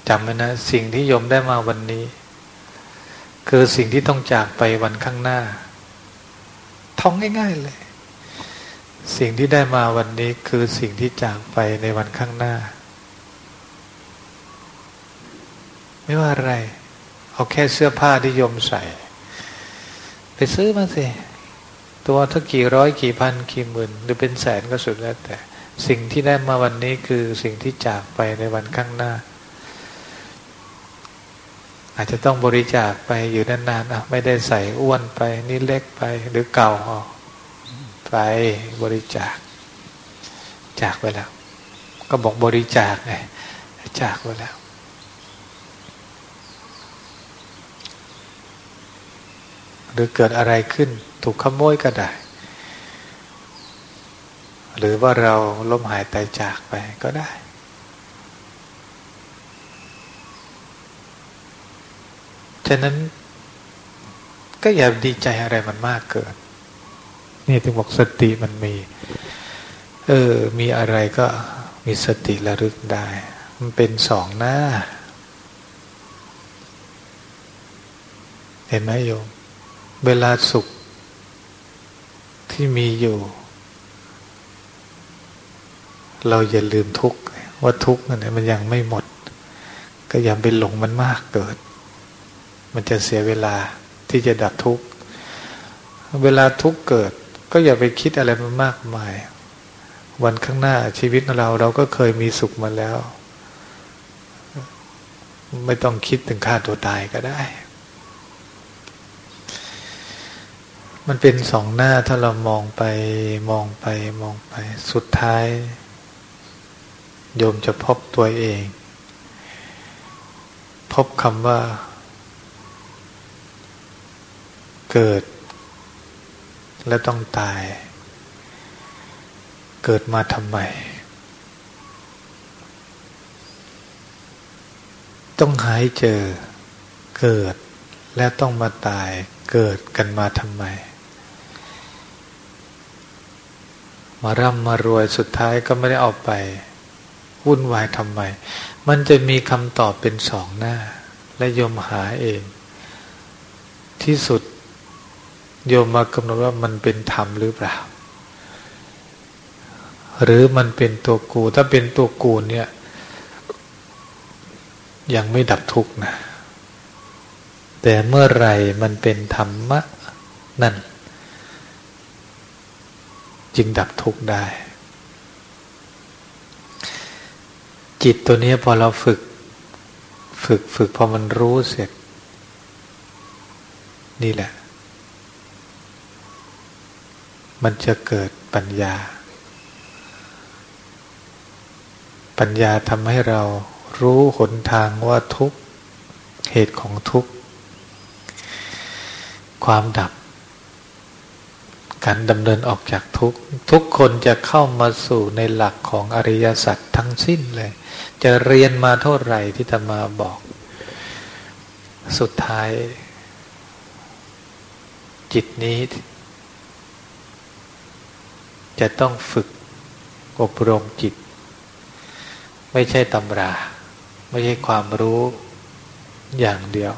จำไว้นะ สิ่งที่โยมได้มาวันนี้ คือสิ่งที่ต้องจากไปวันข้างหน้า ท่องง่ายๆเลย สิ่งที่ได้มาวันนี้คือสิ่งที่จากไปในวันข้างหน้า ไม่ว่าอะไร เอาแค่เสื้อผ้าที่โยมใส่ ไปซื้อมาสิ ตัวถ้ากี่ร้อยกี่พันกี่หมื่นหรือเป็นแสนก็สุดแล้วแต่ สิ่งที่ได้มาวันนี้คือสิ่งที่จากไปในวันข้างหน้า อาจจะต้องบริจาคไปอยู่นานๆอะไม่ได้ใส่อ้วนไป นี่เล็กไปหรือเก่าออกไปบริจาค จากไปแล้ว ก็บอกบริจาคไงจากไปแล้ว หรือเกิดอะไรขึ้น ถูกขโมยก็ได้ หรือว่าเราล้มหายตายจากไปก็ได้ ฉะนั้นก็อย่าดีใจอะไรมันมากเกิน นี่ถึงบอกสติมันมี เออ มีอะไรก็มีสติระลึกได้ มันเป็นสองหน้า เห็นไหมโยม เวลาสุขที่มีอยู่ เราอย่าลืมทุกข์ว่าทุกข์นั่นมันยังไม่หมด ก็อย่าไปหลงมันมากเกิด มันจะเสียเวลาที่จะดับทุกข์เวลาทุกข์เกิด ก็อย่าไปคิดอะไรมันมากมาย วันข้างหน้าชีวิตเราเราก็เคยมีสุขมาแล้ว ไม่ต้องคิดถึงฆ่าตัวตายก็ได้ มันเป็นสองหน้าถ้าเรามองไปมองไปมองไป สุดท้าย โยมจะพบตัวเอง พบคำว่า เกิด และต้องตาย เกิดมาทำไม ต้องหายเจอ เกิดและต้องมาตายเกิดกันมาทำไม มาร่ำมารวยสุดท้ายก็ไม่ได้เอาไปวุ่นวายทำไม มันจะมีคำตอบเป็นสองหน้า และยมหาเอง ที่สุดโยมมากำหนดว่ามันเป็นธรรมหรือเปล่า หรือมันเป็นตัวกู ถ้าเป็นตัวกูเนี่ย ยังไม่ดับทุกข์นะ แต่เมื่อไรมันเป็นธรรมะนั่น จึงดับทุกข์ได้ จิตตัวนี้พอเราฝึก ฝึกฝึกพอมันรู้เสร็จ นี่แหละ มันจะเกิดปัญญา ปัญญาทำให้เรารู้หนทางว่าทุกเหตุของทุกความดับ การดำเนินออกจากทุกทุกคนจะเข้ามาสู่ในหลักของอริยสัจทั้งสิ้นเลย จะเรียนมาเท่าไหร่ที่ธรรมาบอก สุดท้าย จิตนี้ จะต้องฝึกอบรมจิต ไม่ใช่ตำรา ไม่ใช่ความรู้อย่างเดียว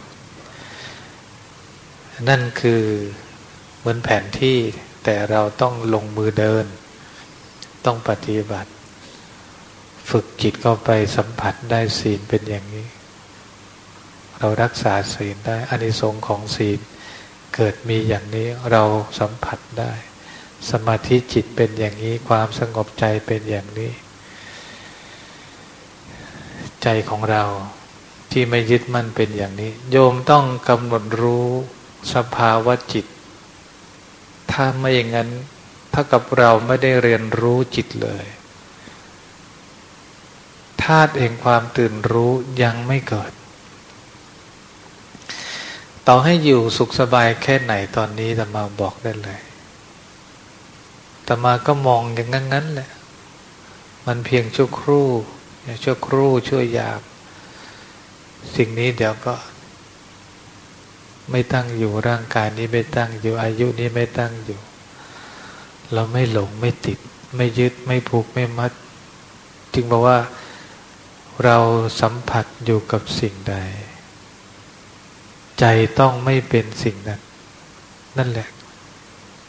นั่นคือเหมือนแผนที่ แต่เราต้องลงมือเดิน ต้องปฏิบัติ ฝึกจิตเข้าไปสัมผัสได้ศีลเป็นอย่างนี้ เรารักษาศีลได้อานิสงส์ของศีลเกิดมีอย่างนี้เราสัมผัสได้ สมาธิจิตเป็นอย่างนี้ความสงบใจเป็นอย่างนี้ ใจของเราที่ไม่ยึดมั่นเป็นอย่างนี้ โยมต้องกำหนดรู้สภาวะจิต ถ้าไม่อย่างนั้นถ้ากับเราไม่ได้เรียนรู้จิตเลยธาตุแห่งความตื่นรู้ยังไม่เกิด ต่อให้อยู่สุขสบายแค่ไหนตอนนี้จะมาบอกได้เลยแต่มาก็มองอย่างนั้นนั้นแหละ มันเพียงชั่วครู่ชั่วครู่ชั่วยาม สิ่งนี้เดี๋ยวก็ ไม่ตั้งอยู่ร่างกายนี้ไม่ตั้งอยู่อายุนี้ไม่ตั้งอยู่ เราไม่หลงไม่ติด ไม่ยึดไม่ผูกไม่มัด จึงบอกว่าเราสัมผัสอยู่กับสิ่งใด ใจต้องไม่เป็นสิ่งนั้น นั่นแหละ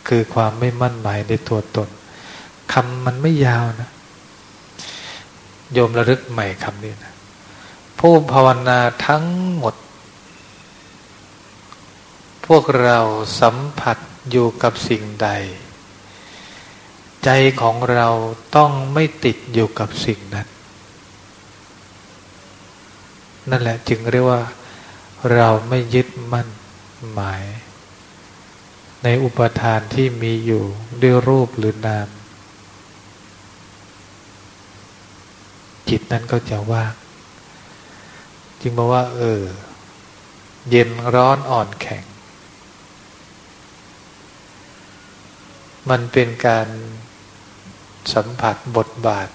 คือความไม่มั่นหมายในตัวตนคำมันไม่ยาวนะ โยมระลึกใหม่คำนี้นะผู้ภาวนาทั้งหมด พวกเราสัมผัสอยู่กับสิ่งใด ใจของเราต้องไม่ติดอยู่กับสิ่งนั้น นั่นแหละจึงเรียกว่า เราไม่ยึดมั่นหมาย ในอุปทานที่มีอยู่ด้วยรูปหรือนาม จิตนั้นก็จะว่างจึงบอกว่า เออ เย็นร้อนอ่อนแข็ง มันเป็นการสัมผัสบทบาท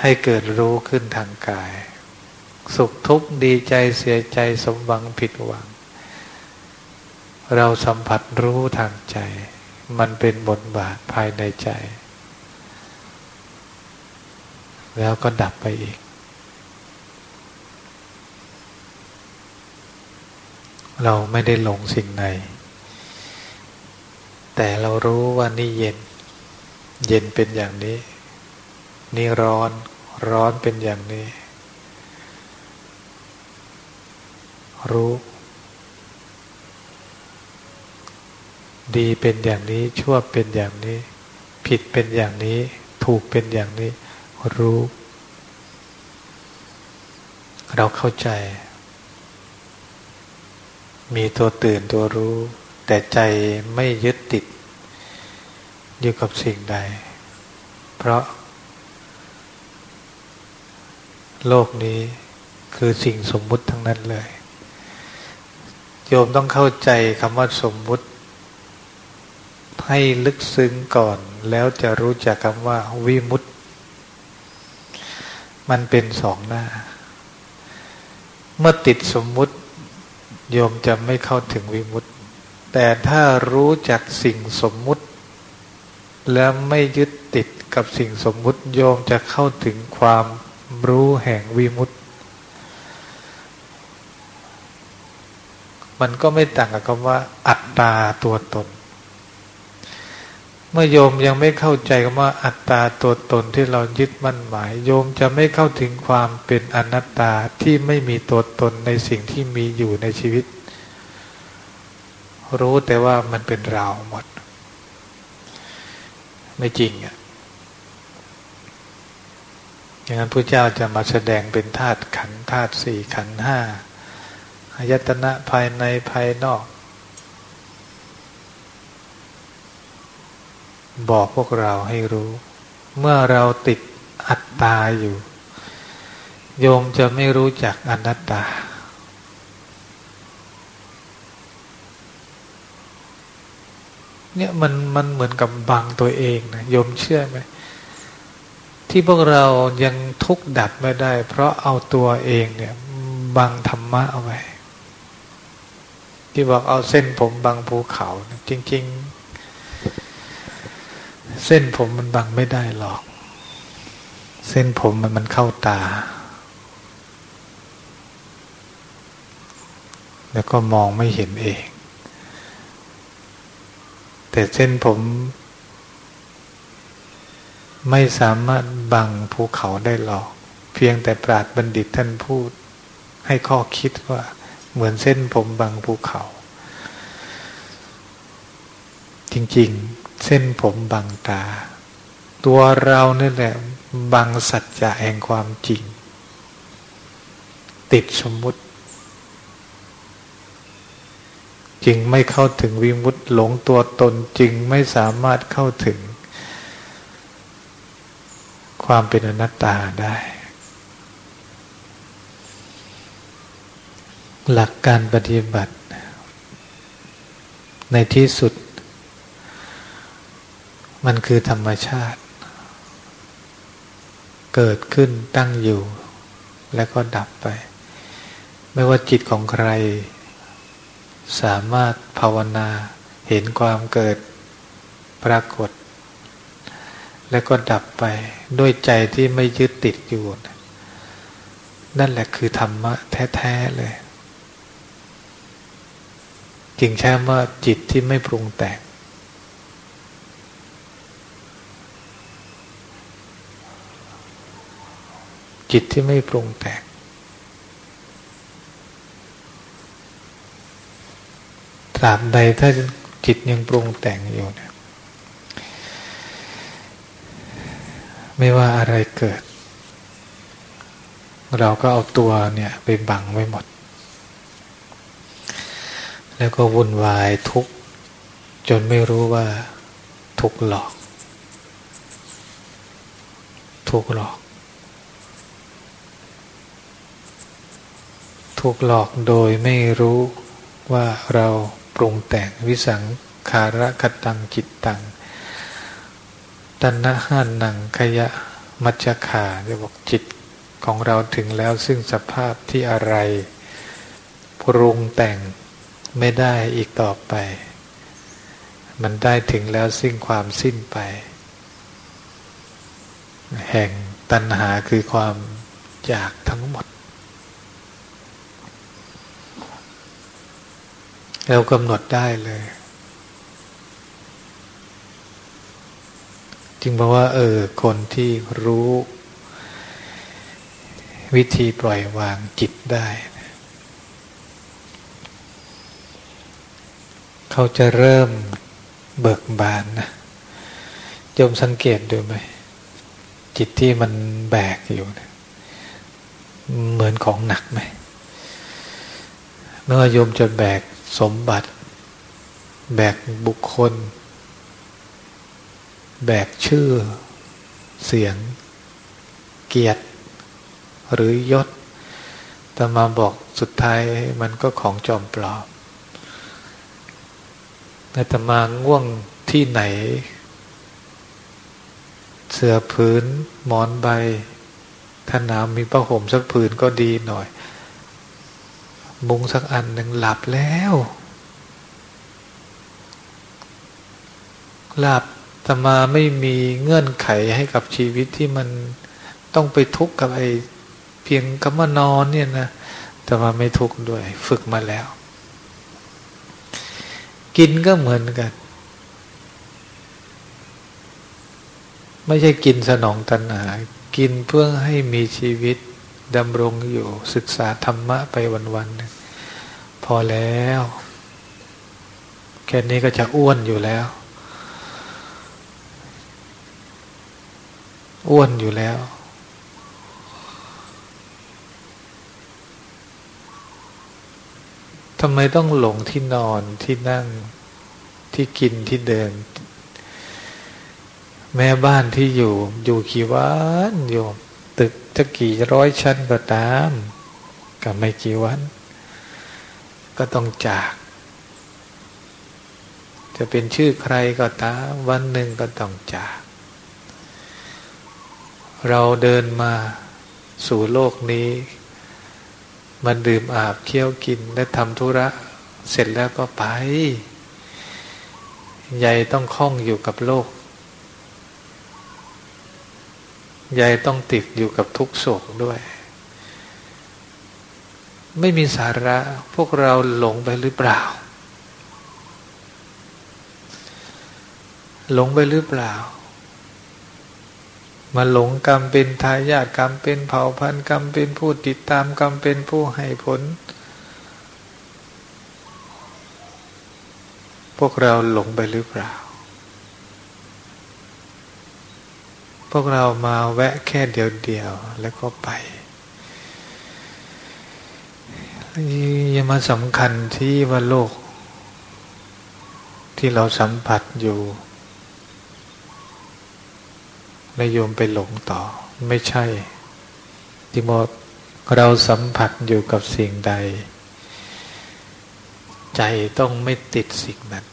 ให้เกิดรู้ขึ้นทางกาย สุขทุกข์ดีใจเสียใจสมหวังผิดหวัง เราสัมผัสรู้ทางใจ มันเป็นบทบาทภายในใจ แล้วก็ดับไปอีก เราไม่ได้หลงสิ่งไหน แต่เรารู้ว่านี่เย็น เย็นเป็นอย่างนี้ นี่ร้อน ร้อนเป็นอย่างนี้ รู้ ดีเป็นอย่างนี้ ชั่วเป็นอย่างนี้ ผิดเป็นอย่างนี้ ถูกเป็นอย่างนี้ รู้ เราเข้าใจ มีตัวตื่นตัวรู้ แต่ใจไม่ยึดติด อยู่กับสิ่งใด เพราะ โลกนี้คือสิ่งสมมุติทั้งนั้นเลย โยมต้องเข้าใจคำว่าสมมุติ ให้ลึกซึ้งก่อน แล้วจะรู้จักคำว่า วิมุตติ มันเป็นสองหน้า เมื่อติดสมมุติ โยมจะไม่เข้าถึงวิมุตติ แต่ถ้ารู้จักสิ่งสมมุติ แล้วไม่ยึดติดกับสิ่งสมมุติโยมจะเข้าถึงความรู้แห่งวิมุตติมันก็ไม่ต่างกับคำว่า อัตตาตัวตน เมื่อโยมยังไม่เข้าใจคำว่า อัตตาตัวตนที่เรายึดมั่นหมาย โยมจะไม่เข้าถึงความเป็นอนัตตาที่ไม่มีตัวตนในสิ่งที่มีอยู่ในชีวิต รู้แต่ว่ามันเป็นเราหมด ไม่จริงอะอย่างนั้นพระเจ้าจะมาแสดงเป็นธาตุขันธาตุสี่ขันห้าอายตนะภายในภายนอก บอกพวกเราให้รู้ เมื่อเราติดอัตตาอยู่ โยมจะไม่รู้จักอนัตตา เนี่ยมันมันเหมือนกับบังตัวเองนะโยมเชื่อไหมที่พวกเรายังทุกข์ดับไม่ได้ เพราะเอาตัวเองเนี่ยบังธรรมะเอาไว้ที่บอกเอาเส้นผมบังภูเขา จริง ๆ เส้นผมมันบังไม่ได้หรอก เส้นผมมันมันเข้าตา แล้วก็มองไม่เห็นเอง แต่เส้นผม ไม่สามารถบังภูเขาได้หรอก เพียงแต่ปราดบัณฑิตท่านพูด ให้ข้อคิดว่า เหมือนเส้นผมบังภูเขา จริงๆ เส้นผมบังตา ตัวเรานี่แหละบังสัจจะแห่งความจริง ติดสมมุติ จึงไม่เข้าถึงวิมุตติหลงตัวตนจึงไม่สามารถเข้าถึง ความเป็นอนัตตาได้ หลักการปฏิบัติ ในที่สุด มันคือธรรมชาติ เกิดขึ้นตั้งอยู่ แล้วก็ดับไป ไม่ว่าจิตของใคร สามารถภาวนาเห็นความเกิดปรากฏ แล้วก็ดับไปด้วยใจที่ไม่ยึดติดอยู่ นั่นแหละคือธรรมะแท้ๆเลยจึงใช้ว่าจิตที่ไม่ปรุงแต่งจิตที่ไม่ปรุงแต่ง ตราบใดถ้าจิตยังปรุงแต่งอยู่เนี่ยไม่ว่าอะไรเกิด เราก็เอาตัวเนี่ยไปบังไว้หมด แล้วก็วุ่นวายทุกข์จนไม่รู้ว่าทุกข์หลอกทุกข์หลอกทุกข์หลอกโดยไม่รู้ว่าเรา ปรุงแต่งวิสังคาระกตังจิตตังตัณหานังขยะมัจจขาจะบอกจิตของเราถึงแล้วซึ่งสภาพที่อะไร ปรุงแต่งไม่ได้อีกต่อไป มันได้ถึงแล้วซึ่งความสิ้นไป แห่งตัณหาคือความอยากทั้งหมด เรากำหนดได้เลย จึงบอกว่า เออ คนที่รู้ วิธีปล่อยวางจิตได้ เขาจะเริ่มเบิกบานนะโยมสังเกตดูไหมจิตที่มันแบกอยู่นะเหมือนของหนักไหมเมื่อโยมจะแบก สมบัติ แบกบุคคล แบกชื่อ เสียง เกียรติ หรือยศแต่มาบอกสุดท้ายมันก็ของจอมปลอมแต่มาง่วงที่ไหน เสือพื้นหมอนใบถ้านาวมีผ้าห่มสักผืนก็ดีหน่อย มุงสักอันหนึ่งหลับแล้ว หลับแต่มาไม่มีเงื่อนไขให้กับชีวิตที่มันต้องไปทุกข์กับไอ้เพียงคำว่านอนเนี่ยนะแต่มาไม่ทุกข์ด้วย ฝึกมาแล้ว กินก็เหมือนกัน ไม่ใช่กินสนองตัณหา กินเพื่อให้มีชีวิต ดำรงอยู่ศึกษาธรรมะไปวันๆหนึ่งพอแล้ว แค่นี้ก็จะอ้วนอยู่แล้ว อ้วนอยู่แล้ว ทำไมต้องหลงที่นอนที่นั่งที่กินที่เดิน แม่บ้านที่อยู่อยู่กี่วันโยม ตึกจะกี่ร้อยชั้นก็ตามกับไม่กี่วัน ก็ต้องจาก จะเป็นชื่อใครก็ตาม วันหนึ่งก็ต้องจาก เราเดินมาสู่โลกนี้ มันดื่มอาบเคี้ยวกินและทำธุระ เสร็จแล้วก็ไป ใหญ่ต้องคล้องอยู่กับโลก ยายต้องติดอยู่กับทุกโศกด้วย ไม่มีสาระพวกเราหลงไปหรือเปล่า หลงไปหรือเปล่า มาหลงกรรมเป็นทายาทกรรมเป็นเผ่าพันธุ์กรรมเป็นผู้ติดตามกรรมเป็นผู้ให้ผล พวกเราหลงไปหรือเปล่า พวกเรามาแวะแค่เดียวเดียวแล้วก็ไปยังมาสำคัญที่ว่าโลก ที่เราสัมผัสอยู่ไม่โยมไปหลงต่อ ไม่ใช่ที่บอกเราสัมผัสอยู่กับสิ่งใด ใจต้องไม่ติดสิ่งนั้น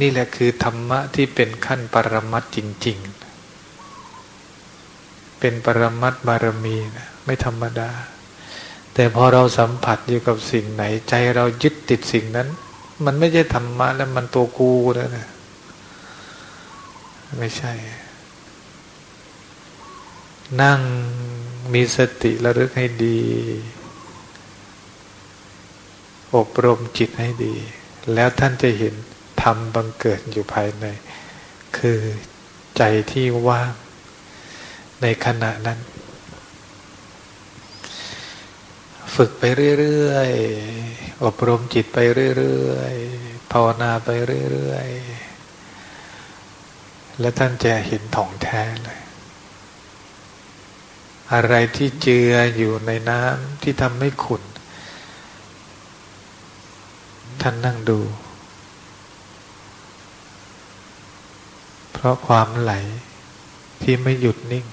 นี่แหละคือธรรมะที่เป็นขั้นปรมัตจริง ๆ เป็นปรมัตบารมีนะไม่ธรรมดา แต่พอเราสัมผัสอยู่กับสิ่งไหน ใจเรายึดติดสิ่งนั้น มันไม่ใช่ธรรมะแล้วมันตัวกูแล้วนะไม่ใช่ นั่งมีสติระลึกให้ดี อบรมจิตให้ดี แล้วท่านจะเห็นธรรมบังเกิดอยู่ภายใน คือใจที่ว่าง ในขณะนั้น ฝึกไปเรื่อยๆ อบรมจิตไปเรื่อยๆ ภาวนาไปเรื่อยๆ แล้วท่านจะเห็นถ่องแท้เลย อะไรที่เจืออยู่ในน้ำที่ทำให้ขุ่นท่านนั่งดู เพราะความไหลที่ไม่หยุดนิ่ง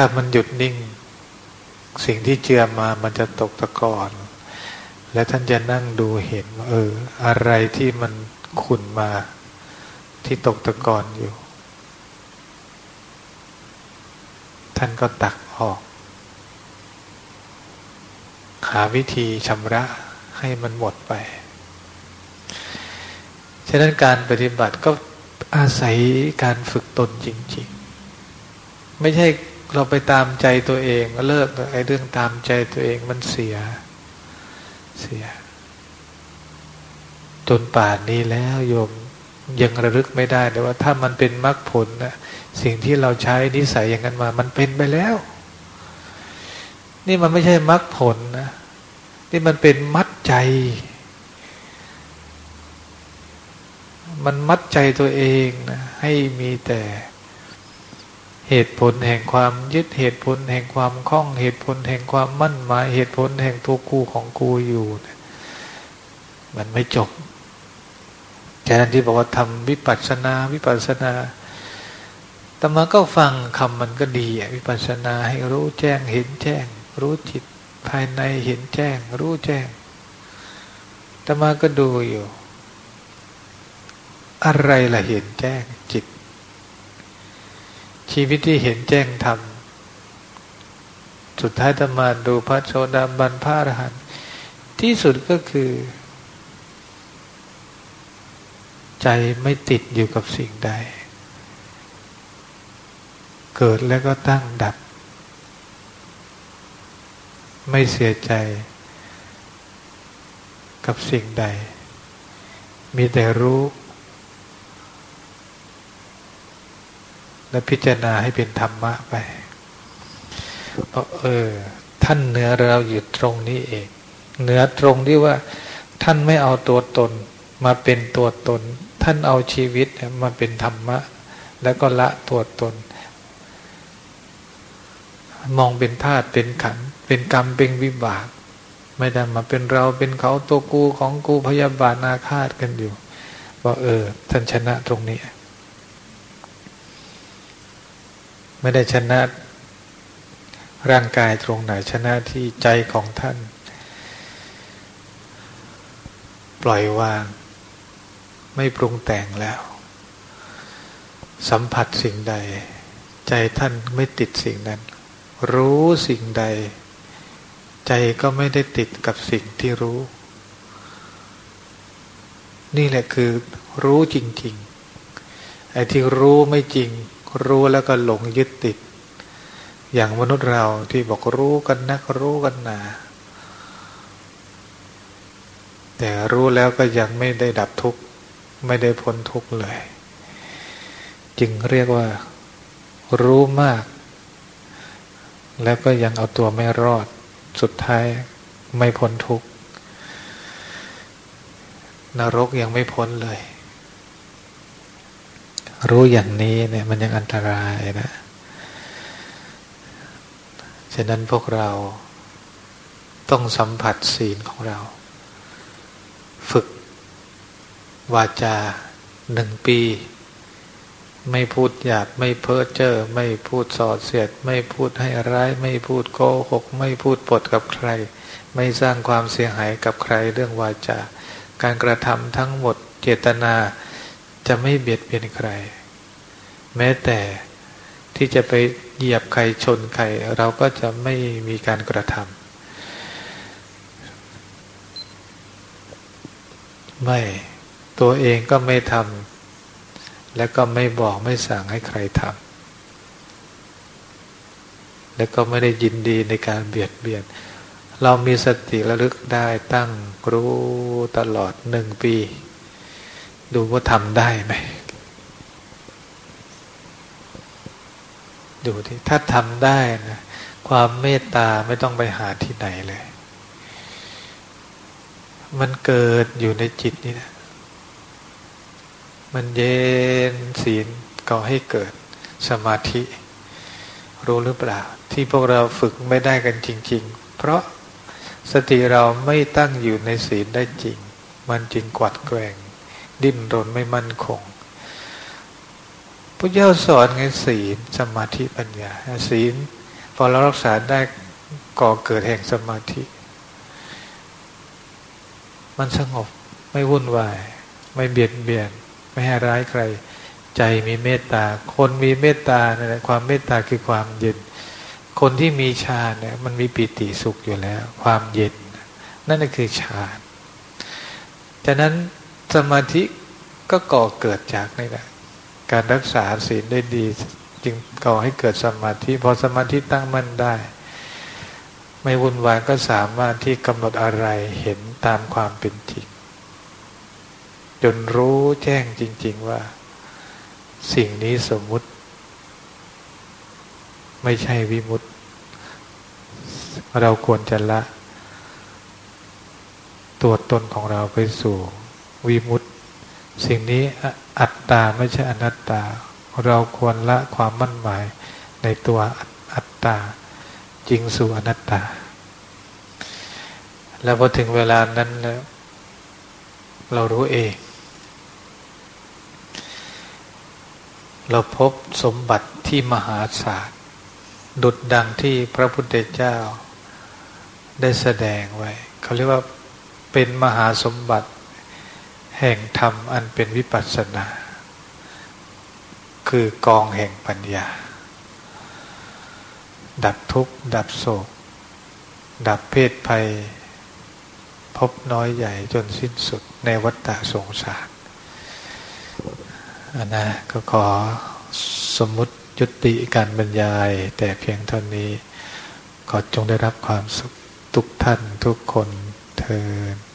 ถ้ามันหยุดนิ่ง สิ่งที่เจือมามันจะตกตะกอนและท่านจะนั่งดูเห็นว่าเออ อะไรที่มันขุนมา ที่ตกตะกอนอยู่ ท่านก็ตักออก หาวิธีชำระให้มันหมดไป ฉะนั้นการปฏิบัติก็อาศัยการฝึกตนจริง ๆ ไม่ใช่ เราไปตามใจตัวเองเลิกไอ้เรื่องตามใจตัวเองมันเสีย เสีย จนป่านนี้แล้วโยมยังระลึกไม่ได้แต่ว่าถ้ามันเป็นมรรคผลนะสิ่งที่เราใช้นิสัยอย่างนั้นมา มันเป็นไปแล้ว นี่มันไม่ใช่มรรคผลนะนี่มันเป็นมัดใจ มันมัดใจตัวเองนะให้มีแต่ เหตุผลแห่งความยึดเหตุผลแห่งความคล้องเหตุผลแห่งความมั่นหมายเหตุผลแห่งตัวกูของกูอยู่ มันไม่จบฉะนั้นที่บอกว่าทำวิปัสสนาวิปัสสนาตมาก็ฟังคำมันก็ดีวิปัสสนาให้รู้แจ้งเห็นแจ้ง รู้จิตภายในเห็นแจ้ง รู้แจ้งตมาก็ดูอยู่ อะไรล่ะเห็นแจ้ง ชีวิตที่เห็นแจ้งธรรมสุดท้ายตมาดูพระโสดาบันพระอรหันต์ที่สุดก็คือ ใจไม่ติดอยู่กับสิ่งใด เกิดแล้วก็ตั้งดับ ไม่เสียใจกับสิ่งใด มีแต่รู้ และพิจารณาให้เป็นธรรมะไปเพราะเออ ท่านเหนือเราอยู่ตรงนี้เอง เหนือตรงที่ว่า ท่านไม่เอาตัวตนมาเป็นตัวตน ท่านเอาชีวิตมาเป็นธรรมะ แล้วก็ละตัวตน มองเป็นธาตุเป็นขัน เป็นกรรมเป็นวิบาก ไม่ได้มาเป็นเราเป็นเขาตัวกูของกูพยาบาทนาคาตกันอยู่ว่าเออท่านชนะตรงนี้ ไม่ได้ชนะร่างกายตรงไหนชนะที่ใจของท่าน ปล่อยวาง ไม่ปรุงแต่งแล้ว สัมผัสสิ่งใด ใจท่านไม่ติดสิ่งนั้น รู้สิ่งใด ใจก็ไม่ได้ติดกับสิ่งที่รู้ นี่แหละคือรู้จริง ๆ ไอ้ที่รู้ไม่จริง รู้แล้วก็หลงยึดติด อย่างมนุษย์เราที่บอกรู้กันนักรู้กันหนาแต่รู้แล้วก็ยังไม่ได้ดับทุกข์ไม่ได้พ้นทุกข์เลย จึงเรียกว่า รู้มาก แล้วก็ยังเอาตัวไม่รอด สุดท้ายไม่พ้นทุกข์นรกยังไม่พ้นเลย รู้อย่างนี้เนี่ยมันยังอันตรายนะฉะนั้นพวกเราต้องสัมผัสศีลของเรา ฝึกวาจาหนึ่งปี ไม่พูดหยาบไม่เพ้อเจ้อไม่พูดสอดเสียด ไม่พูดให้ร้าย ไม่พูดโกหก ไม่พูดปดกับใคร ไม่สร้างความเสียหายกับใครเรื่องวาจา การกระทำทั้งหมดเจตนา จะไม่เบียดเบียนใคร แม้แต่ที่จะไปเหยียบใครชนใคร เราก็จะไม่มีการกระทำไม่ตัวเองก็ไม่ทำแล้วก็ไม่บอกไม่สั่งให้ใครทำแล้วก็ไม่ได้ยินดีในการเบียดเบียน เรามีสติระลึกได้ตั้งรู้ตลอดหนึ่งปี ดูว่าทำได้ไหมดูที่ถ้าทำได้นะความเมตตาไม่ต้องไปหาที่ไหนเลย มันเกิดอยู่ในจิตนี่นะ มันเย็นศีลก็ให้เกิดสมาธิ รู้หรือเปล่า ที่พวกเราฝึกไม่ได้กันจริง ๆ เพราะสติเราไม่ตั้งอยู่ในศีลได้จริง มันจึงกวัดแกง ดิ้นรนไม่มั่นคงพระเจ้าสอนไงศีลสมาธิปัญญาศีลพอเรารักษาได้ก่อเกิดแห่งสมาธิ มันสงบไม่วุ่นวาย ไม่เบียดเบียน ไม่ให้ร้ายใคร ใจมีเมตตา คนมีเมตตาเนี่ยความเมตตาคือความเย็น คนที่มีฌานเนี่ยมันมีปิติสุขอยู่แล้ว ความเย็น นั่นคือฌานจากนั้น สมาธิก็ก่อเกิดจากนี่แหละ การรักษาศีลได้ดี จึงก่อให้เกิดสมาธิ พอสมาธิตั้งมั่นได้ ไม่วุ่นวายก็สามารถที่กำหนดอะไรเห็นตามความเป็นจริง จนรู้แจ้งจริง ๆว่า สิ่งนี้สมมุติ ไม่ใช่วิมุติเราควรจะละ ตัวตนของเราไปสู่ วิมุตติ สิ่งนี้อัตตาไม่ใช่อนัตตา เราควรละความมั่นหมายในตัวอัตตา จริงสู่อนัตตา แล้วพอถึงเวลานั้นแล้วเรารู้เอง เราพบสมบัติที่มหาศาลดุดดังที่พระพุทธเจ้าได้แสดงไว้ เขาเรียกว่าเป็นมหาสมบัติ แห่งธรรมอันเป็นวิปัสสนา คือกองแห่งปัญญา ดับทุกข์ ดับโศก ดับเพศภัย พบน้อยใหญ่จนสิ้นสุดในวัฏฏะสงสารอันนะก็ขอสมมุติยุติการบรรยายแต่เพียงเท่านี้ ขอจงได้รับความสุขทุกท่านทุกคนเทอ